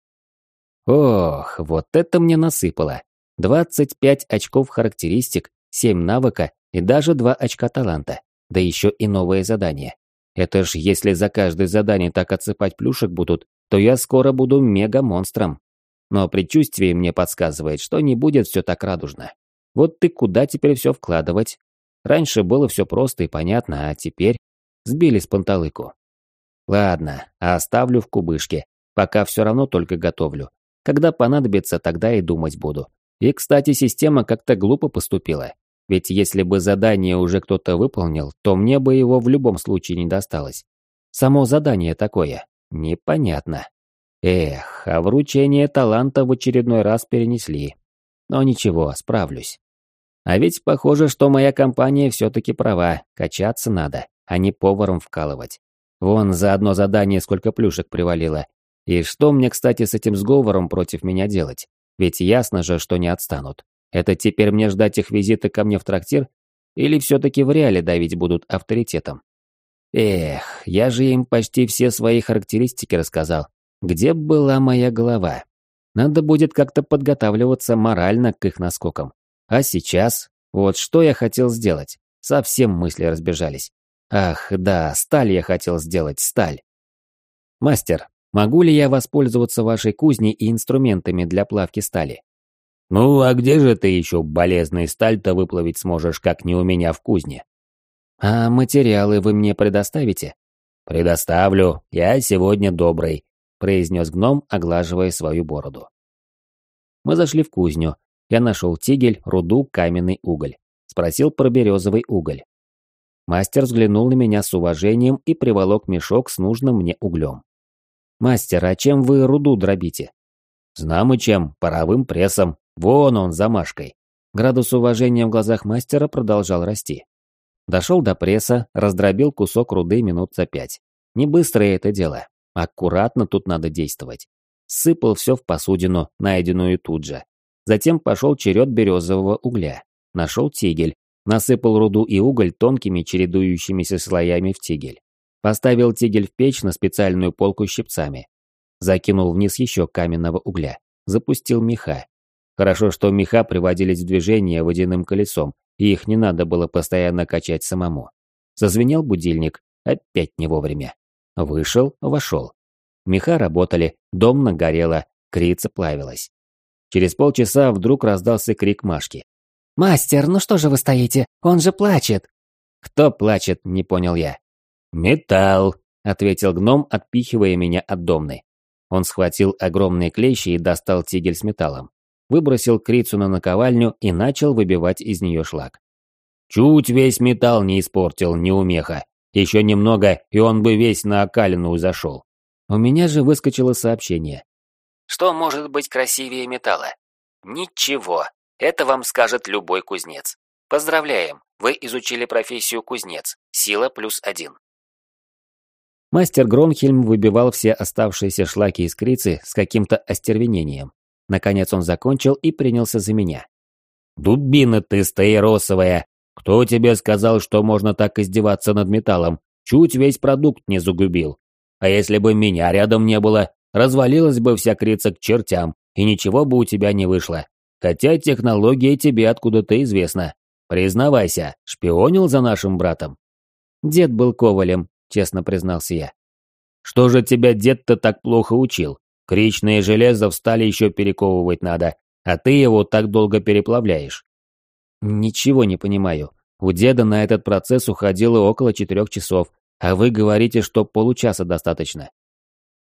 Speaker 1: Ох, вот это мне насыпало. 25 очков характеристик, 7 навыка и даже 2 очка таланта. Да еще и новое задание. Это ж если за каждое задание так отсыпать плюшек будут, то я скоро буду мега-монстром. Но предчувствие мне подсказывает, что не будет все так радужно. Вот ты куда теперь все вкладывать? Раньше было все просто и понятно, а теперь сбили с панталыку. Ладно, оставлю в кубышке, пока все равно только готовлю. Когда понадобится, тогда и думать буду. И, кстати, система как-то глупо поступила. Ведь если бы задание уже кто-то выполнил, то мне бы его в любом случае не досталось. Само задание такое. Непонятно. Эх, а вручение таланта в очередной раз перенесли. Но ничего, справлюсь. А ведь похоже, что моя компания все-таки права, качаться надо, а не поваром вкалывать. Вон за одно задание сколько плюшек привалило. И что мне, кстати, с этим сговором против меня делать? Ведь ясно же, что не отстанут. Это теперь мне ждать их визита ко мне в трактир? Или все-таки в реале давить будут авторитетом? Эх, я же им почти все свои характеристики рассказал. Где была моя голова? Надо будет как-то подготавливаться морально к их наскокам. А сейчас? Вот что я хотел сделать. Совсем мысли разбежались. Ах, да, сталь я хотел сделать, сталь. Мастер, могу ли я воспользоваться вашей кузней и инструментами для плавки стали?
Speaker 3: Ну, а где же ты еще болезный сталь-то выплавить сможешь, как не у меня в кузне?
Speaker 1: «А материалы вы мне предоставите?»
Speaker 3: «Предоставлю. Я сегодня добрый», – произнес гном, оглаживая свою бороду.
Speaker 1: Мы зашли в кузню. Я нашел тигель, руду, каменный уголь. Спросил про березовый уголь. Мастер взглянул на меня с уважением и приволок мешок с нужным мне углем. «Мастер, а чем вы руду дробите?»
Speaker 3: «Знамо чем, паровым прессом. Вон он, замашкой».
Speaker 1: Градус уважения в глазах мастера продолжал расти. Дошел до пресса, раздробил кусок руды минут за пять. Не быстрое это дело. Аккуратно тут надо действовать. Сыпал все в посудину, найденную тут же. Затем пошел черед березового угля. Нашел тигель. Насыпал руду и уголь тонкими чередующимися слоями в тигель. Поставил тигель в печь на специальную полку щипцами. Закинул вниз еще каменного угля. Запустил меха. Хорошо, что меха приводились в движение водяным колесом, и их не надо было постоянно качать самому. Зазвенел будильник, опять не вовремя. Вышел, вошел. Меха работали, дом нагорело, крица плавилась. Через полчаса вдруг раздался крик Машки.
Speaker 2: «Мастер, ну что же вы стоите? Он же плачет!»
Speaker 1: «Кто плачет?» – не понял я.
Speaker 3: «Металл», –
Speaker 1: ответил гном, отпихивая меня от домны. Он схватил огромные клещи и достал тигель с металлом. Выбросил крицу на наковальню и начал выбивать из нее шлак.
Speaker 3: «Чуть весь металл не испортил, неумеха. Еще немного, и он бы весь на окалину зашел».
Speaker 1: У меня же выскочило сообщение.
Speaker 4: Что может быть красивее металла? Ничего. Это вам скажет любой кузнец. Поздравляем, вы изучили профессию кузнец. Сила плюс один.
Speaker 1: Мастер Гронхельм выбивал все оставшиеся шлаки из крицы с каким-то остервенением. Наконец он закончил и принялся за меня.
Speaker 3: «Дубина ты стаиросовая! Кто тебе сказал, что можно так издеваться над металлом? Чуть весь продукт не загубил. А если бы меня рядом не было, развалилась бы вся крица к чертям, и ничего бы у тебя не вышло. Хотя технология тебе откуда-то известна. Признавайся, шпионил за нашим братом?»
Speaker 1: Дед был ковалем, честно признался я.
Speaker 3: «Что же тебя дед-то так плохо учил? Кричное железо в стали еще перековывать надо, а ты его так долго переплавляешь».
Speaker 1: «Ничего не понимаю. У деда на этот процесс уходило около четырех часов, а вы говорите, что получаса достаточно».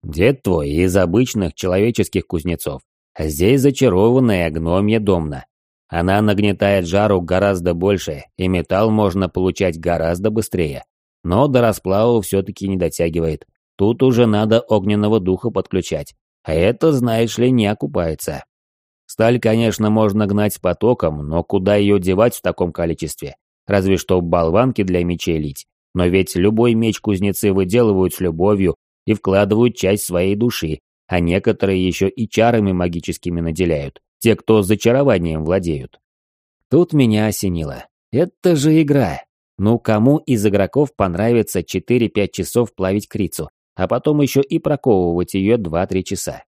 Speaker 3: «Дед твой из обычных человеческих кузнецов, а здесь зачарованная гномья домна. Она нагнетает жару гораздо больше, и металл можно получать гораздо быстрее. Но до расплава все-таки не дотягивает. Тут уже надо огненного духа подключать. А это, знаешь ли, не окупается. Сталь, конечно, можно гнать потоком, но куда ее девать в таком количестве? Разве что болванки для мечей лить. Но ведь любой меч кузнецы выделывают с любовью и вкладывают часть своей души, а некоторые еще и чарами магическими наделяют, те, кто зачарованием владеют.
Speaker 1: Тут меня осенило. Это же игра. Ну, кому из игроков понравится 4-5 часов плавить крицу, а потом еще и проковывать ее 2-3 часа?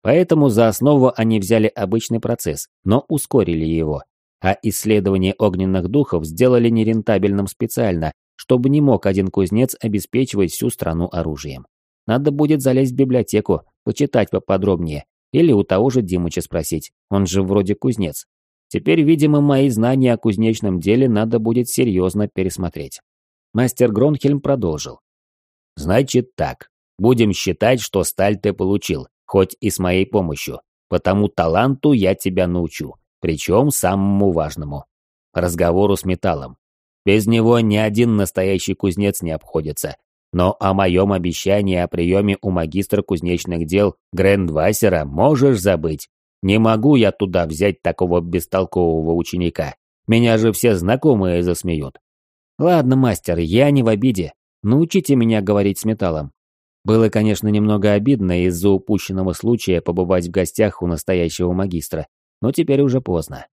Speaker 1: Поэтому за основу они взяли обычный процесс, но ускорили его. А исследование огненных духов сделали нерентабельным специально, чтобы не мог один кузнец обеспечивать всю страну оружием. Надо будет залезть в библиотеку, почитать поподробнее, или у того же Димыча спросить, он же вроде кузнец. Теперь, видимо, мои знания о кузнечном деле надо будет серьезно пересмотреть. Мастер Гронхельм продолжил.
Speaker 3: «Значит так. Будем считать, что сталь ты получил, хоть и с моей помощью. Потому таланту я тебя научу, причем самому важному. Разговору с металлом. Без него ни один настоящий кузнец не обходится. Но о моем обещании о приеме у магистра кузнечных дел Грэндвассера можешь забыть. Не могу я туда взять такого бестолкового ученика. Меня же все знакомые засмеют.
Speaker 1: Ладно, мастер, я не в обиде. Научите меня говорить с металлом. Было, конечно, немного обидно из-за упущенного случая побывать в гостях у настоящего магистра, но теперь уже поздно.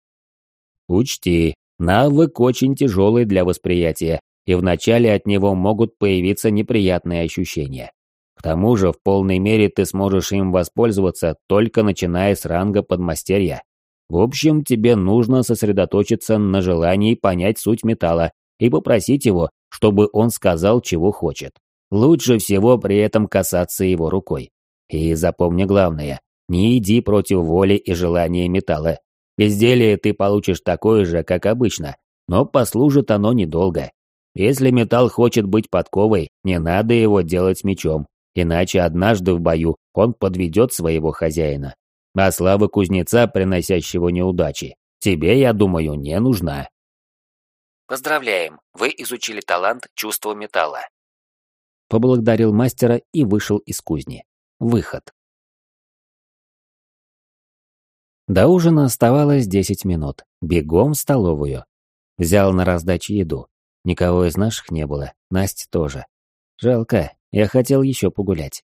Speaker 3: Учти, навык очень тяжелый для восприятия, и вначале от него могут появиться неприятные ощущения. К тому же в полной мере ты сможешь им воспользоваться только начиная с ранга подмастерья. В общем, тебе нужно сосредоточиться на желании понять суть металла и попросить его, чтобы он сказал, чего хочет. Лучше всего при этом касаться его рукой. И запомни главное, не иди против воли и желания металла. Изделие ты получишь такое же, как обычно, но послужит оно недолго. Если металл хочет быть подковой, не надо его делать мечом, Иначе однажды в бою он подведет своего хозяина. А слава кузнеца, приносящего неудачи, тебе, я думаю, не нужна.
Speaker 4: Поздравляем, вы изучили талант чувства металла.
Speaker 1: Поблагодарил мастера и вышел из кузни. Выход. До ужина оставалось 10 минут. Бегом в столовую. Взял на раздачу еду. Никого из наших не было, Настя тоже. Жалко, я хотел еще погулять.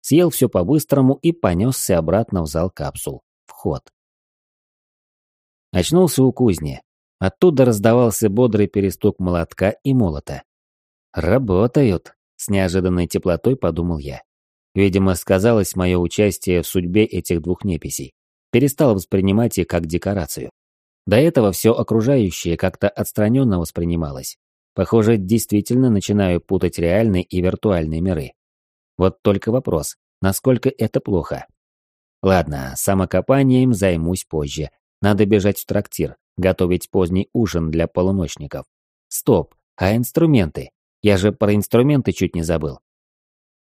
Speaker 1: Съел все по-быстрому и понесся обратно в зал капсул. Вход. Очнулся у кузни. Оттуда раздавался бодрый перестук молотка и молота. «Работают», — с неожиданной теплотой подумал я. Видимо, сказалось мое участие в судьбе этих двух неписей. Перестал воспринимать их как декорацию. До этого все окружающее как-то отстраненно воспринималось. Похоже, действительно начинаю путать реальные и виртуальные миры. Вот только вопрос, насколько это плохо? Ладно, самокопанием займусь позже. Надо бежать в трактир, готовить поздний ужин для полуночников. Стоп, а инструменты? Я же про инструменты чуть не забыл.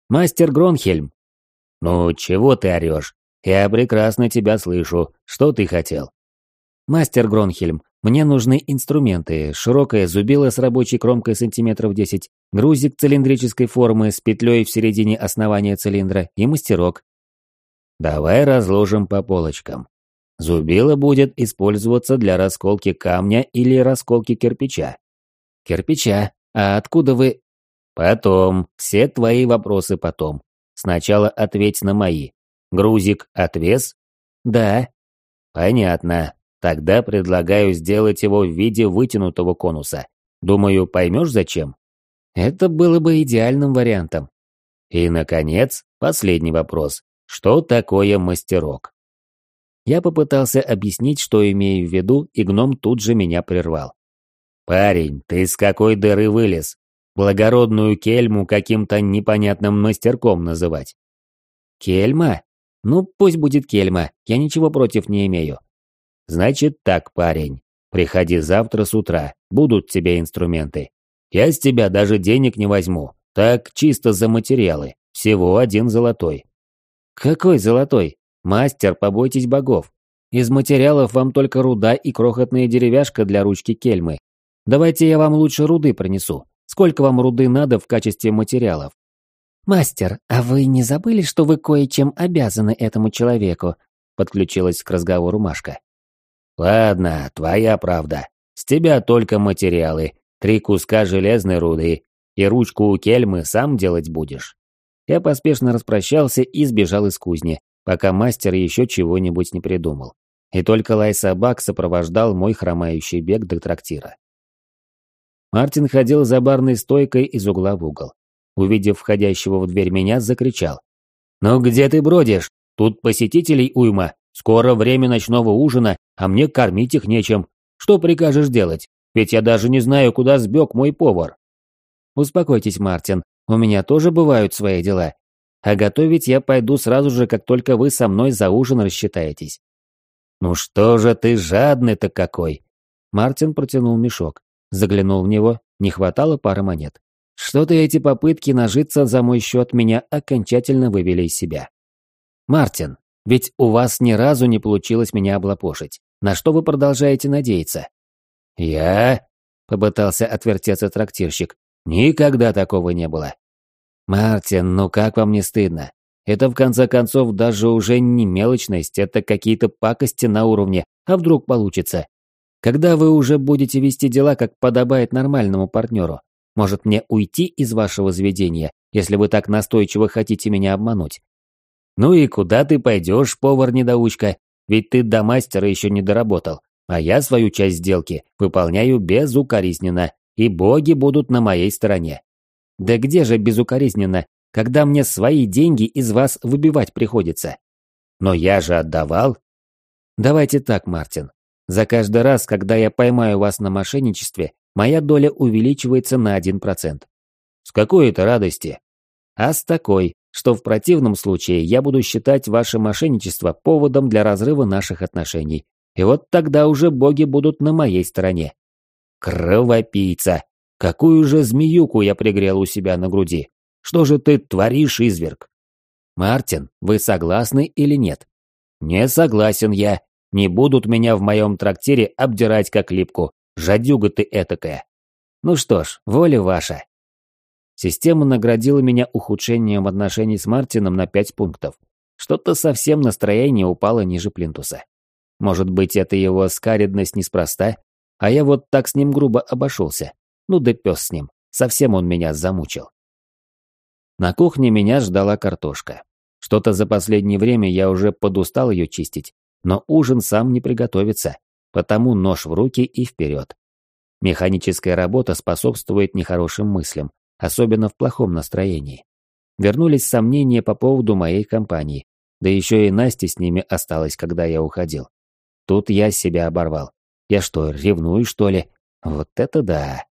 Speaker 1: Мастер Гронхельм. Ну, чего ты орешь? Я прекрасно тебя слышу. Что ты хотел? Мастер Гронхельм, мне нужны инструменты. Широкая зубила с рабочей кромкой сантиметров 10, грузик цилиндрической формы с петлей в середине основания цилиндра и мастерок. Давай разложим по полочкам. Зубило будет использоваться для расколки камня или расколки кирпича. Кирпича. А откуда вы... Потом. Все твои вопросы потом. Сначала ответь на мои. Грузик отвес? Да. Понятно. Тогда предлагаю сделать его в виде вытянутого конуса. Думаю, поймешь зачем? Это было бы идеальным вариантом. И, наконец, последний вопрос. Что такое мастерок? Я попытался объяснить, что имею в виду, и гном тут же меня прервал. «Парень, ты с какой дыры вылез? Благородную кельму каким-то непонятным мастерком называть». «Кельма? Ну, пусть будет кельма, я ничего против не имею». «Значит так, парень, приходи завтра с утра, будут тебе инструменты. Я с тебя даже денег не возьму, так чисто за материалы, всего один золотой». «Какой золотой? Мастер, побойтесь богов. Из материалов вам только руда и крохотная деревяшка для ручки кельмы. Давайте я вам лучше руды принесу. Сколько вам руды надо в качестве материалов?
Speaker 2: Мастер, а вы не забыли, что вы кое-чем обязаны этому человеку? Подключилась к разговору Машка.
Speaker 3: Ладно, твоя правда. С тебя только материалы, три куска железной руды, и ручку у кельмы сам делать будешь.
Speaker 1: Я поспешно распрощался и сбежал из кузни, пока мастер еще чего-нибудь не придумал. И только лай собак сопровождал мой хромающий бег до трактира. Мартин ходил за барной стойкой из угла в угол. Увидев входящего в дверь меня, закричал. «Ну где ты бродишь? Тут посетителей уйма. Скоро время ночного ужина, а мне кормить их нечем. Что прикажешь делать? Ведь я даже не знаю, куда сбег мой повар». «Успокойтесь, Мартин, у меня тоже бывают свои дела. А готовить я пойду сразу же, как только вы со мной за ужин рассчитаетесь».
Speaker 3: «Ну что же ты жадный-то какой?»
Speaker 1: Мартин протянул мешок. Заглянул в него, не хватало пары монет. Что-то эти попытки нажиться за мой счет меня окончательно вывели из себя. «Мартин, ведь у вас ни разу не получилось меня облапошить. На что вы продолжаете надеяться?»
Speaker 3: «Я?» — попытался отвертеться трактирщик. «Никогда такого не было.
Speaker 1: «Мартин, ну как вам не стыдно? Это в конце концов даже уже не мелочность, это какие-то пакости на уровне, а вдруг получится? Когда вы уже будете вести дела, как подобает нормальному партнеру? Может мне уйти из вашего заведения, если вы так настойчиво хотите меня обмануть?
Speaker 3: Ну и куда ты пойдешь, повар-недоучка? Ведь ты до мастера еще не доработал, а я свою часть сделки выполняю безукоризненно, и боги будут на моей стороне.
Speaker 1: Да где же безукоризненно, когда мне свои деньги из вас выбивать приходится?
Speaker 3: Но я же отдавал.
Speaker 1: Давайте так, Мартин. За каждый раз, когда я поймаю вас на мошенничестве, моя доля увеличивается на 1%.
Speaker 3: С какой это радости?
Speaker 1: А с такой, что в противном случае я буду считать ваше мошенничество поводом для разрыва наших отношений. И вот тогда уже боги будут на моей стороне.
Speaker 3: Кровопийца! Какую же змеюку я пригрел у себя на груди? Что же ты творишь, изверг?
Speaker 1: Мартин, вы согласны или нет?
Speaker 3: Не согласен я. Не будут меня в моем трактире обдирать как липку. Жадюга ты этакая.
Speaker 1: Ну что ж, воля ваша. Система наградила меня ухудшением отношений с Мартином на пять пунктов. Что-то совсем настроение упало ниже плинтуса. Может быть, это его скаридность неспроста, а я вот так с ним грубо обошелся. Ну да пес с ним, совсем он меня замучил. На кухне меня ждала картошка. Что-то за последнее время я уже подустал ее чистить, но ужин сам не приготовится, потому нож в руки и вперед. Механическая работа способствует нехорошим мыслям, особенно в плохом настроении. Вернулись сомнения по поводу моей компании, да еще и Настя с ними осталась, когда я уходил. Тут я себя оборвал. Я что, ревную, что ли? Вот это да.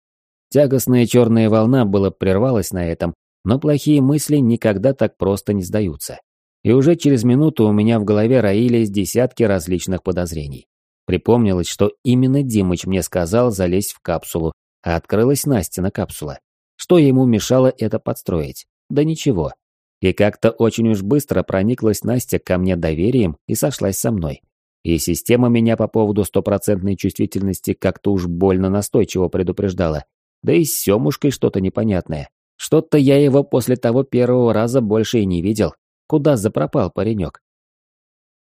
Speaker 1: Тягостная черная волна была прервалась на этом, но плохие мысли никогда так просто не сдаются. И уже через минуту у меня в голове роились десятки различных подозрений. Припомнилось, что именно Димыч мне сказал залезть в капсулу, а открылась Настина капсула. Что ему мешало это подстроить? Да ничего. И как-то очень уж быстро прониклась Настя ко мне доверием и сошлась со мной. И система меня по поводу стопроцентной чувствительности как-то уж больно настойчиво предупреждала. Да и с Семушкой что-то непонятное. Что-то я его после того первого раза больше и не видел. Куда запропал паренек?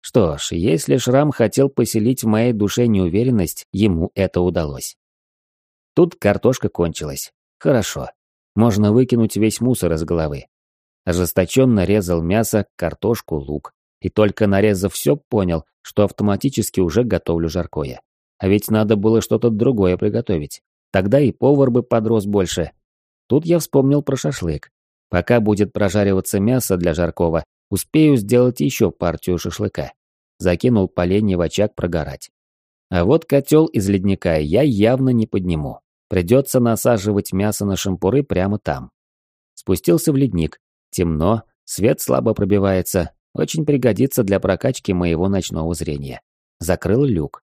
Speaker 1: Что ж, если Шрам хотел поселить в моей душе неуверенность, ему это удалось. Тут картошка кончилась. Хорошо. Можно выкинуть весь мусор из головы. Ожесточенно резал мясо, картошку, лук. И только нарезав все, понял, что автоматически уже готовлю жаркое. А ведь надо было что-то другое приготовить. Тогда и повар бы подрос больше. Тут я вспомнил про шашлык. Пока будет прожариваться мясо для жаркого, Успею сделать еще партию шашлыка. Закинул поленья в очаг прогорать. А вот котел из ледника я явно не подниму. Придется насаживать мясо на шампуры прямо там. Спустился в ледник. Темно, свет слабо пробивается. Очень пригодится для прокачки моего ночного зрения. Закрыл люк.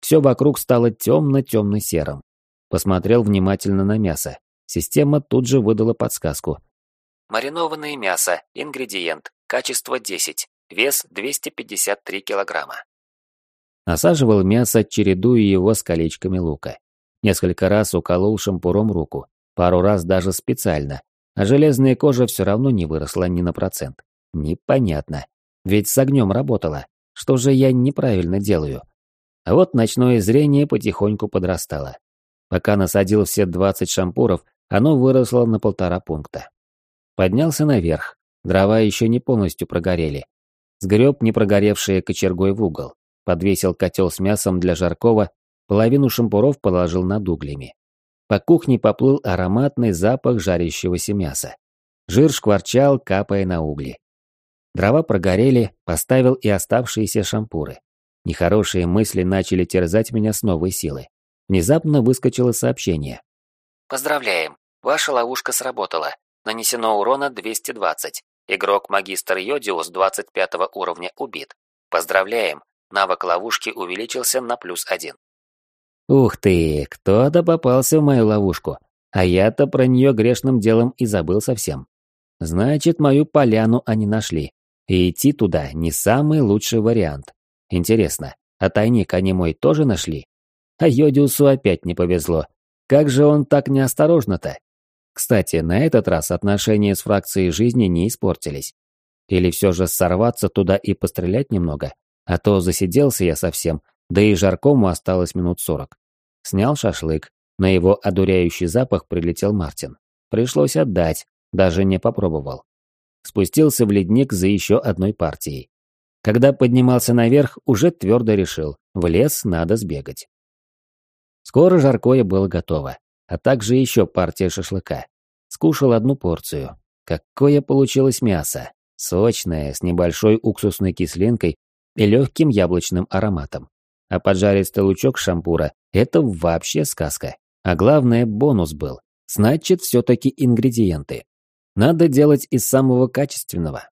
Speaker 1: Все вокруг стало темно-темно-серым. Посмотрел внимательно на мясо. Система тут же выдала подсказку.
Speaker 4: Маринованное мясо. Ингредиент. Качество 10. Вес 253 килограмма.
Speaker 1: Насаживал мясо, чередуя его с колечками лука. Несколько раз уколол шампуром руку. Пару раз даже специально. А железная кожа все равно не выросла ни на процент. Непонятно. Ведь с огнем работала. Что же я неправильно делаю? А вот ночное зрение потихоньку подрастало. Пока насадил все 20 шампуров, оно выросло на полтора пункта. Поднялся наверх, Дрова еще не полностью прогорели. Сгреб непрогоревшие кочергой в угол. Подвесил котел с мясом для жаркого, половину шампуров положил над углями. По кухне поплыл ароматный запах жарящегося мяса. Жир шкварчал, капая на угли. Дрова прогорели, поставил и оставшиеся шампуры. Нехорошие мысли начали терзать меня с новой силой. Внезапно выскочило сообщение.
Speaker 4: «Поздравляем, ваша ловушка сработала. Нанесено урона 220. Игрок-магистр Йодиус 25 уровня убит. Поздравляем, навык ловушки увеличился на плюс один.
Speaker 1: Ух ты, кто-то попался в мою ловушку, а я-то про нее грешным делом и забыл совсем. Значит, мою поляну они нашли, и идти туда не самый лучший вариант. Интересно, а тайник они мой тоже нашли? А Йодиусу опять не повезло. Как же он так неосторожно-то? Кстати, на этот раз отношения с фракцией жизни не испортились. Или все же сорваться туда и пострелять немного? А то засиделся я совсем, да и жаркому осталось минут сорок. Снял шашлык, на его одуряющий запах прилетел Мартин. Пришлось отдать, даже не попробовал. Спустился в ледник за еще одной партией. Когда поднимался наверх, уже твердо решил, в лес надо сбегать. Скоро жаркое было готово а также еще партия шашлыка. Скушал одну порцию. Какое получилось мясо! Сочное, с небольшой уксусной кислинкой и легким яблочным ароматом. А поджаристый лучок шампура – это вообще сказка. А главное, бонус был. Значит, все-таки ингредиенты. Надо делать из самого качественного.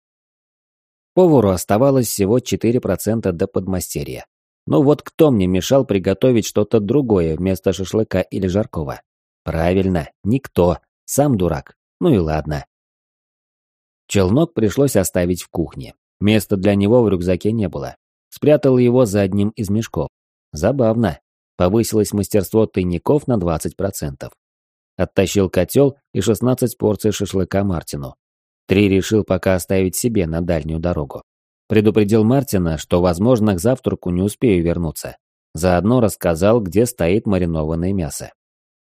Speaker 1: Повару оставалось всего 4% до подмастерья. Но вот кто мне мешал приготовить что-то другое вместо шашлыка или жаркого? Правильно, никто. Сам дурак. Ну и ладно. Челнок пришлось оставить в кухне. Места для него в рюкзаке не было. Спрятал его за одним из мешков. Забавно. Повысилось мастерство тайников на 20%. Оттащил котел и 16 порций шашлыка Мартину. Три решил пока оставить себе на дальнюю дорогу. Предупредил Мартина, что, возможно, к завтраку не успею вернуться. Заодно рассказал, где стоит маринованное мясо.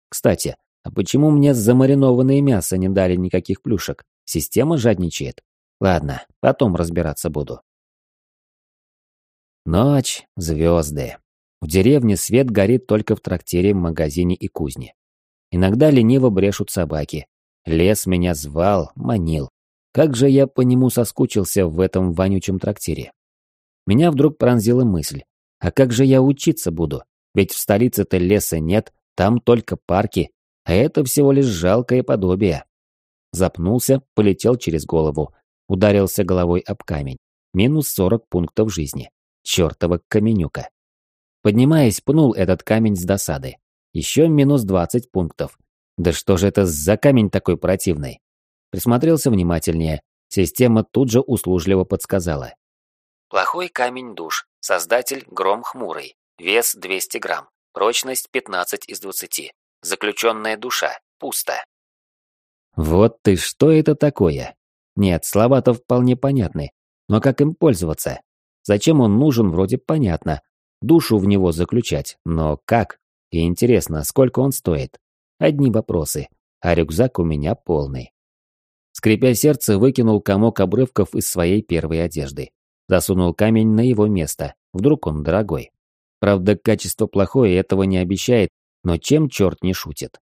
Speaker 1: Кстати, а почему мне замаринованное мясо не дали никаких плюшек? Система жадничает. Ладно, потом разбираться буду. Ночь, звезды. В деревне свет горит только в трактире, магазине и кузне. Иногда лениво брешут собаки. Лес меня звал, манил. Как же я по нему соскучился в этом вонючем трактире. Меня вдруг пронзила мысль. А как же я учиться буду? Ведь в столице-то леса нет, там только парки, а это всего лишь жалкое подобие. Запнулся, полетел через голову, ударился головой об камень. Минус 40 пунктов жизни. Чёртова каменюка. Поднимаясь, пнул этот камень с досады. Еще минус 20 пунктов. Да что же это за камень такой противный? Присмотрелся внимательнее. Система тут же услужливо подсказала.
Speaker 4: Плохой камень душ. Создатель Гром Хмурый. Вес 200 грамм. Прочность 15 из 20. Заключенная душа. Пусто.
Speaker 1: Вот ты что это такое? Нет, слова-то вполне понятны. Но как им пользоваться? Зачем он нужен, вроде понятно. Душу в него заключать, но как? И интересно, сколько он стоит? Одни вопросы. А рюкзак у меня полный. Скрипя сердце, выкинул комок обрывков из своей первой одежды. Засунул камень на его место. Вдруг он дорогой. Правда, качество плохое этого не обещает, но чем черт не шутит?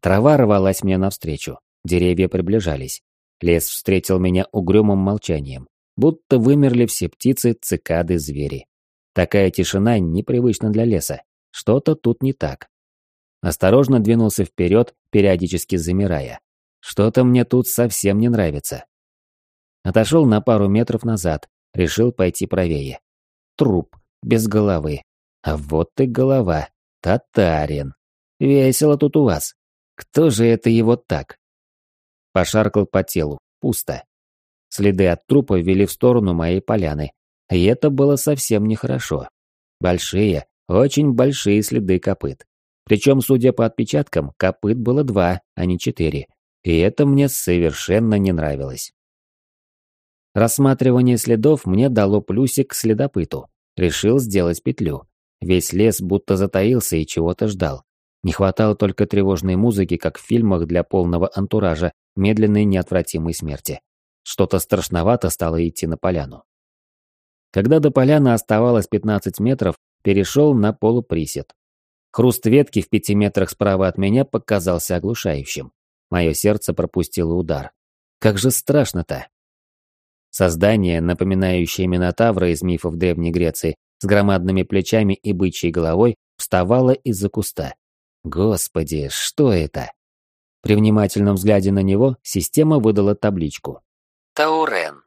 Speaker 1: Трава рвалась мне навстречу. Деревья приближались. Лес встретил меня угрюмым молчанием. Будто вымерли все птицы, цикады, звери. Такая тишина непривычна для леса. Что-то тут не так. Осторожно двинулся вперед, периодически замирая. Что-то мне тут совсем не нравится. Отошел на пару метров назад, решил пойти правее. Труп, без головы. А вот и голова. Татарин. Весело тут у вас. Кто же это его так? Пошаркал по телу. Пусто. Следы от трупа вели в сторону моей поляны. И это было совсем нехорошо. Большие, очень большие следы копыт. Причем, судя по отпечаткам, копыт было два, а не четыре. И это мне совершенно не нравилось. Рассматривание следов мне дало плюсик к следопыту. Решил сделать петлю. Весь лес будто затаился и чего-то ждал. Не хватало только тревожной музыки, как в фильмах для полного антуража медленной неотвратимой смерти. Что-то страшновато стало идти на поляну. Когда до поляны оставалось 15 метров, перешел на полуприсед. Хруст ветки в пяти метрах справа от меня показался оглушающим. Мое сердце пропустило удар. Как же страшно-то. Создание, напоминающее Минотавра из мифов Древней Греции, с громадными плечами и бычьей головой, вставало из-за куста. Господи, что это? При внимательном взгляде на него система выдала табличку.
Speaker 4: Таурен.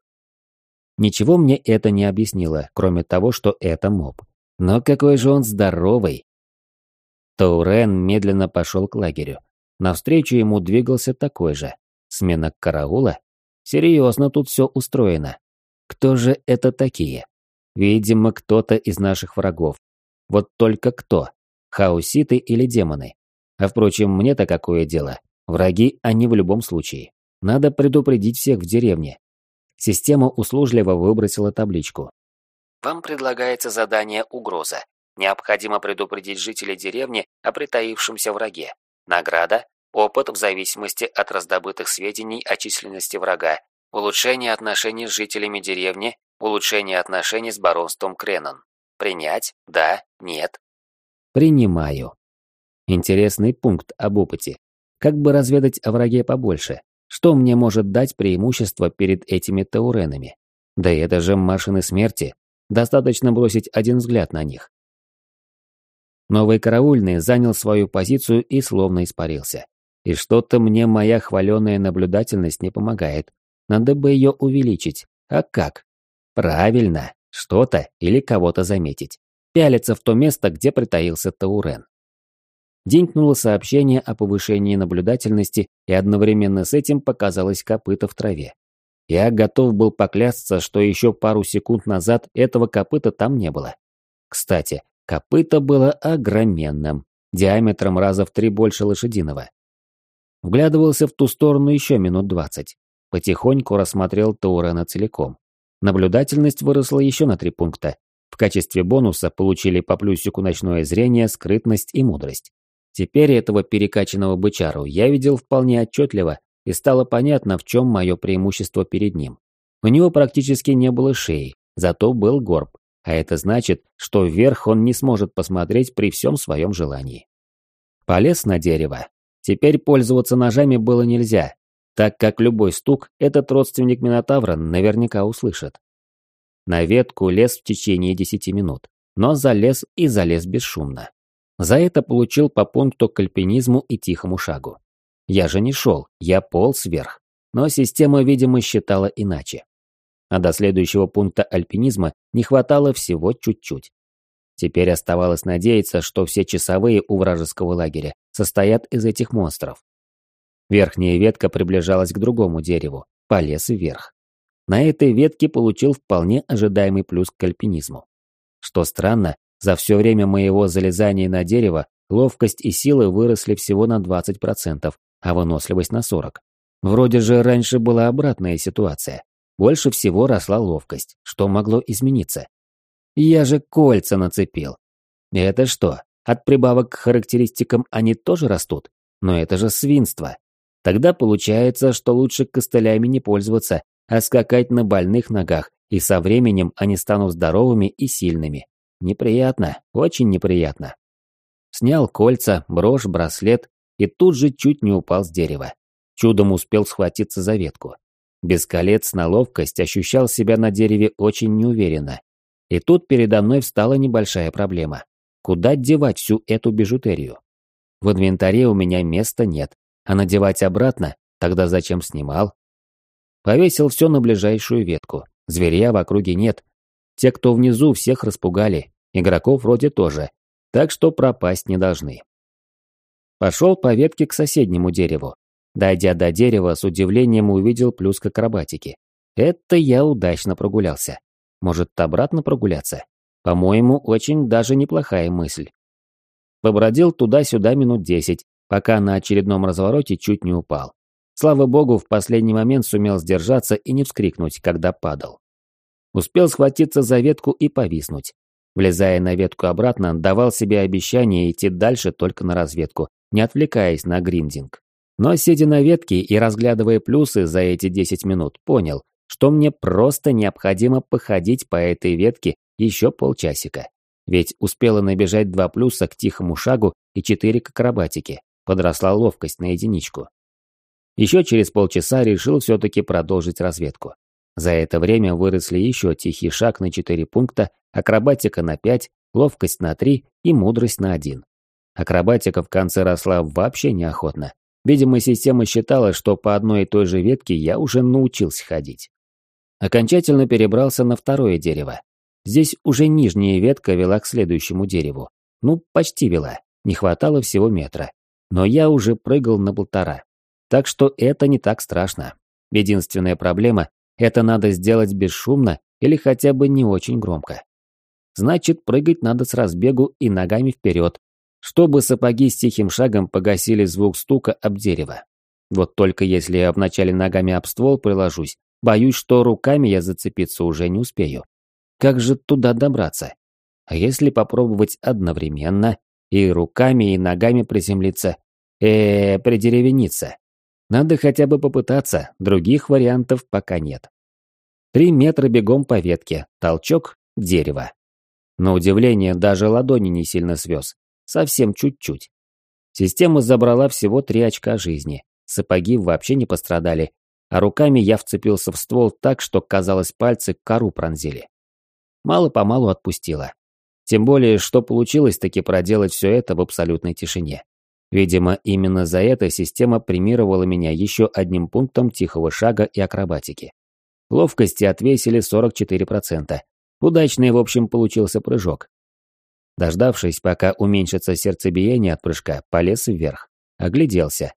Speaker 1: Ничего мне это не объяснило, кроме того, что это моб. Но какой же он здоровый. Таурен медленно пошел к лагерю. Навстречу ему двигался такой же. Смена караула? Серьезно тут все устроено. Кто же это такие? Видимо, кто-то из наших врагов. Вот только кто? Хауситы или демоны? А впрочем, мне-то какое дело? Враги они в любом случае. Надо предупредить всех в деревне. Система услужливо выбросила табличку.
Speaker 4: Вам предлагается задание «Угроза». Необходимо предупредить жителей деревни о притаившемся враге. Награда – опыт в зависимости от раздобытых сведений о численности врага, улучшение отношений с жителями деревни, улучшение отношений с баронством Кренон. Принять? Да? Нет?
Speaker 1: Принимаю. Интересный пункт об опыте. Как бы разведать о враге побольше? Что мне может дать преимущество перед этими тауренами? Да и это же машины смерти. Достаточно бросить один взгляд на них. Новый караульный занял свою позицию и словно испарился. И что-то мне моя хваленая наблюдательность не помогает. Надо бы ее увеличить. А как? Правильно, что-то или кого-то заметить. Пялиться в то место, где притаился Таурен. Динькнуло сообщение о повышении наблюдательности, и одновременно с этим показалось копыта в траве. Я готов был поклясться, что еще пару секунд назад этого копыта там не было. Кстати, копыта было огроменным, диаметром раза в три больше лошадиного. Вглядывался в ту сторону еще минут двадцать. Потихоньку рассмотрел Таурена целиком. Наблюдательность выросла еще на три пункта. В качестве бонуса получили по плюсику ночное зрение, скрытность и мудрость. Теперь этого перекачанного бычару я видел вполне отчетливо, и стало понятно, в чем мое преимущество перед ним. У него практически не было шеи, зато был горб, а это значит, что вверх он не сможет посмотреть при всем своем желании. Полез на дерево. Теперь пользоваться ножами было нельзя, так как любой стук этот родственник Минотавра наверняка услышит. На ветку лез в течение десяти минут. но залез и залез бесшумно. За это получил по пункту к альпинизму и тихому шагу. Я же не шел, я полз вверх, но система, видимо, считала иначе. А до следующего пункта альпинизма не хватало всего чуть-чуть. Теперь оставалось надеяться, что все часовые у вражеского лагеря состоят из этих монстров. Верхняя ветка приближалась к другому дереву, полез вверх. На этой ветке получил вполне ожидаемый плюс к альпинизму. Что странно, за все время моего залезания на дерево ловкость и сила выросли всего на 20%, а выносливость на 40%. Вроде же раньше была обратная ситуация. Больше всего росла ловкость. Что могло измениться? Я же кольца нацепил. Это что, от прибавок к характеристикам они тоже растут? Но это же свинство. Тогда получается, что лучше костылями не пользоваться, а скакать на больных ногах, и со временем они станут здоровыми и сильными. Неприятно, очень неприятно. Снял кольца, брошь, браслет и тут же чуть не упал с дерева. Чудом успел схватиться за ветку. Без колец на ловкость ощущал себя на дереве очень неуверенно. И тут передо мной встала небольшая проблема. Куда девать всю эту бижутерию? В инвентаре у меня места нет, а надевать обратно, тогда зачем снимал? Повесил все на ближайшую ветку. Зверя в округе нет. Те, кто внизу, всех распугали. Игроков вроде тоже. Так что пропасть не должны. Пошел по ветке к соседнему дереву. Дойдя до дерева, с удивлением увидел плюс к акробатике. Это я удачно прогулялся. Может, обратно прогуляться? По-моему, очень даже неплохая мысль. Побродил туда-сюда минут десять, пока на очередном развороте чуть не упал. Слава богу, в последний момент сумел сдержаться и не вскрикнуть, когда падал. Успел схватиться за ветку и повиснуть. Влезая на ветку обратно, давал себе обещание идти дальше только на разведку, не отвлекаясь на гриндинг. Но сидя на ветке и разглядывая плюсы за эти 10 минут, понял, что мне просто необходимо походить по этой ветке еще полчасика. Ведь успела набежать два плюса к тихому шагу и четыре к акробатике. Подросла ловкость на единичку. Еще через полчаса решил все-таки продолжить разведку. За это время выросли еще тихий шаг на 4 пункта, акробатика на 5, ловкость на 3 и мудрость на 1. Акробатика в конце росла вообще неохотно. Видимо, система считала, что по одной и той же ветке я уже научился ходить. Окончательно перебрался на второе дерево. Здесь уже нижняя ветка вела к следующему дереву. Ну, почти вела, не хватало всего метра. Но я уже прыгал на полтора. Так что это не так страшно. Единственная проблема – это надо сделать бесшумно или хотя бы не очень громко. Значит, прыгать надо с разбегу и ногами вперед, чтобы сапоги с тихим шагом погасили звук стука об дерево. Вот только если я вначале ногами об ствол приложусь, боюсь, что руками я зацепиться уже не успею. Как же туда добраться? А если попробовать одновременно и руками, и ногами приземлиться, э, -э придеревениться? Надо хотя бы попытаться, других вариантов пока нет. Три метра бегом по ветке, толчок, дерево. На удивление, даже ладони не сильно свез. Совсем чуть-чуть. Система забрала всего три очка жизни. Сапоги вообще не пострадали. А руками я вцепился в ствол так, что, казалось, пальцы кору пронзили. Мало-помалу отпустила. Тем более, что получилось таки проделать все это в абсолютной тишине. Видимо, именно за это система премировала меня еще одним пунктом тихого шага и акробатики. Ловкости отвесили 44%. Удачный, в общем, получился прыжок. Дождавшись, пока уменьшится сердцебиение от прыжка, полез вверх. Огляделся.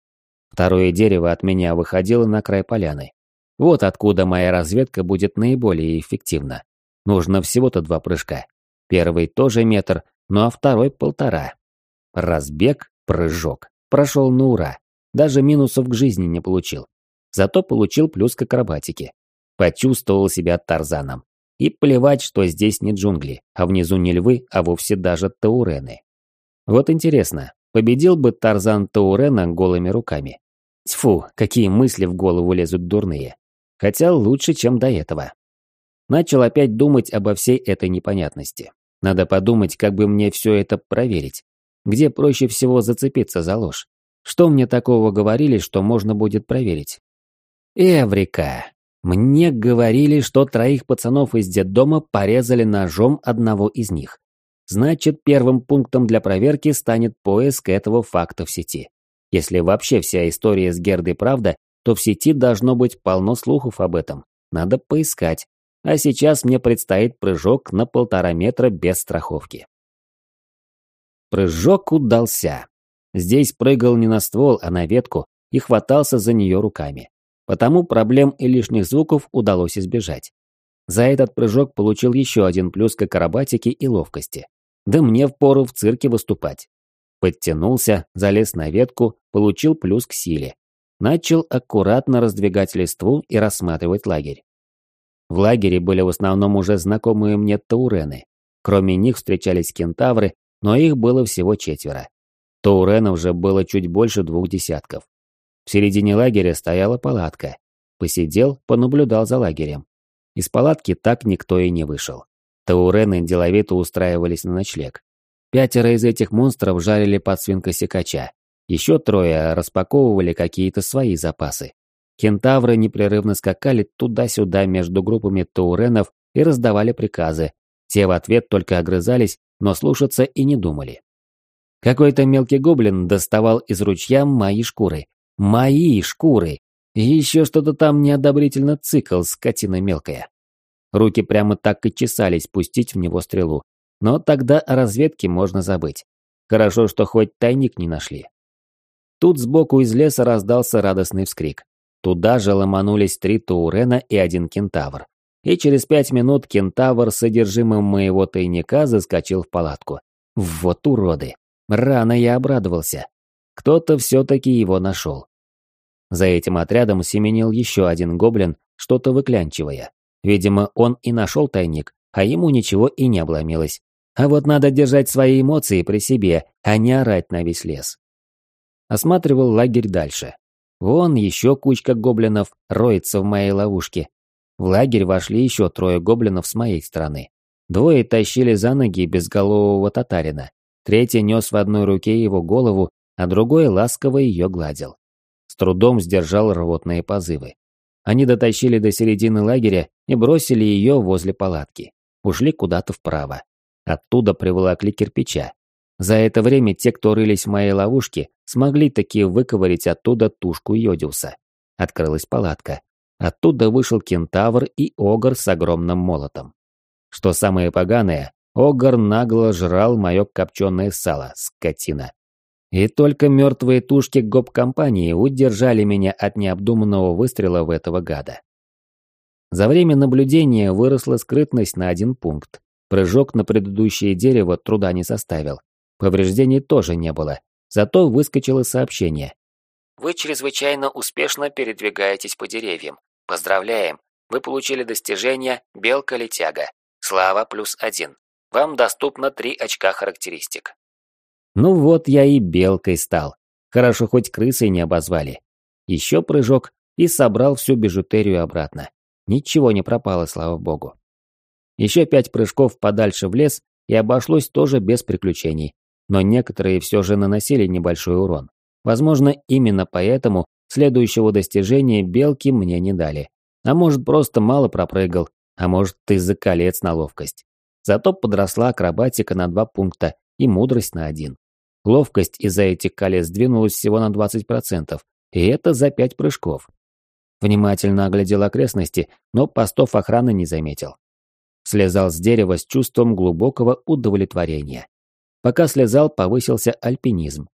Speaker 1: Второе дерево от меня выходило на край поляны. Вот откуда моя разведка будет наиболее эффективна. Нужно всего-то два прыжка. Первый тоже метр, ну а второй полтора. Разбег, прыжок. Прошел на ура. Даже минусов к жизни не получил. Зато получил плюс к акробатике. Почувствовал себя Тарзаном. И плевать, что здесь не джунгли, а внизу не львы, а вовсе даже таурены. Вот интересно, победил бы Тарзан Таурена голыми руками? Тьфу, какие мысли в голову лезут дурные. Хотя лучше, чем до этого. Начал опять думать обо всей этой непонятности. Надо подумать, как бы мне все это проверить. Где проще всего зацепиться за ложь? Что мне такого говорили, что можно будет проверить? Эврика! Мне говорили, что троих пацанов из детдома порезали ножом одного из них. Значит, первым пунктом для проверки станет поиск этого факта в сети. Если вообще вся история с Гердой правда, то в сети должно быть полно слухов об этом. Надо поискать. А сейчас мне предстоит прыжок на полтора метра без страховки. Прыжок удался. Здесь прыгал не на ствол, а на ветку и хватался за нее руками. Потому проблем и лишних звуков удалось избежать. За этот прыжок получил еще один плюс к акробатике и ловкости. Да мне впору в цирке выступать. Подтянулся, залез на ветку, получил плюс к силе. Начал аккуратно раздвигать листву и рассматривать лагерь. В лагере были в основном уже знакомые мне таурены. Кроме них встречались кентавры, но их было всего четверо. Тауренов же было чуть больше двух десятков. В середине лагеря стояла палатка. Посидел, понаблюдал за лагерем. Из палатки так никто и не вышел. Таурены деловито устраивались на ночлег. Пятеро из этих монстров жарили под свинкосекача. Еще трое распаковывали какие-то свои запасы. Кентавры непрерывно скакали туда-сюда между группами тауренов и раздавали приказы. Те в ответ только огрызались, но слушаться и не думали. Какой-то мелкий гоблин доставал из ручья мои шкуры. Мои шкуры! Еще что-то там неодобрительно цикл, скотина мелкая. Руки прямо так и чесались пустить в него стрелу. Но тогда о разведке можно забыть. Хорошо, что хоть тайник не нашли. Тут сбоку из леса раздался радостный вскрик. Туда же ломанулись три Таурена и один кентавр. И через пять минут кентавр с содержимым моего тайника заскочил в палатку. Вот уроды. Рано я обрадовался. Кто-то все-таки его нашел. За этим отрядом семенил еще один гоблин, что-то выклянчивая. Видимо, он и нашел тайник, а ему ничего и не обломилось. А вот надо держать свои эмоции при себе, а не орать на весь лес. Осматривал лагерь дальше. Вон еще кучка гоблинов роется в моей ловушке. В лагерь вошли еще трое гоблинов с моей стороны. Двое тащили за ноги безголового татарина. Третий нес в одной руке его голову, а другой ласково ее гладил. С трудом сдержал рвотные позывы. Они дотащили до середины лагеря и бросили ее возле палатки. Ушли куда-то вправо. Оттуда приволокли кирпича. За это время те, кто рылись в моей ловушке, смогли таки выковырять оттуда тушку Йодиуса. Открылась палатка. Оттуда вышел кентавр и огр с огромным молотом. Что самое поганое, огр нагло жрал мое копченое сало, скотина. И только мертвые тушки гоп-компании удержали меня от необдуманного выстрела в этого гада. За время наблюдения выросла скрытность на один пункт. Прыжок на предыдущее дерево труда не составил. Повреждений тоже не было. Зато выскочило сообщение.
Speaker 4: Вы чрезвычайно успешно передвигаетесь по деревьям. Поздравляем! Вы получили достижение «Белка-летяга». Слава плюс один. Вам доступно три очка характеристик.
Speaker 1: Ну вот я и белкой стал. Хорошо, хоть крысой не обозвали. Еще прыжок и собрал всю бижутерию обратно. Ничего не пропало, слава богу. Еще пять прыжков подальше в лес и обошлось тоже без приключений. Но некоторые все же наносили небольшой урон. Возможно, именно поэтому следующего достижения белки мне не дали. А может, просто мало пропрыгал, а может, из-за колец на ловкость. Зато подросла акробатика на два пункта и мудрость на один. Ловкость из-за этих колец сдвинулась всего на 20%, и это за пять прыжков. Внимательно оглядел окрестности, но постов охраны не заметил. Слезал с дерева с чувством глубокого удовлетворения. Пока слезал, повысился альпинизм.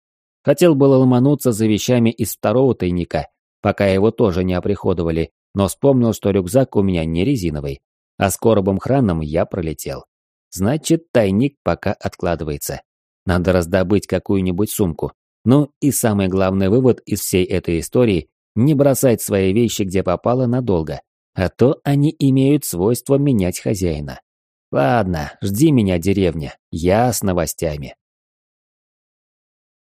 Speaker 1: Хотел было ломануться за вещами из второго тайника, пока его тоже не оприходовали, но вспомнил, что рюкзак у меня не резиновый, а с коробом храном я пролетел. Значит, тайник пока откладывается. Надо раздобыть какую-нибудь сумку. Ну и самый главный вывод из всей этой истории – не бросать свои вещи где попало надолго, а то они имеют свойство менять хозяина. Ладно, жди меня, деревня, я с новостями.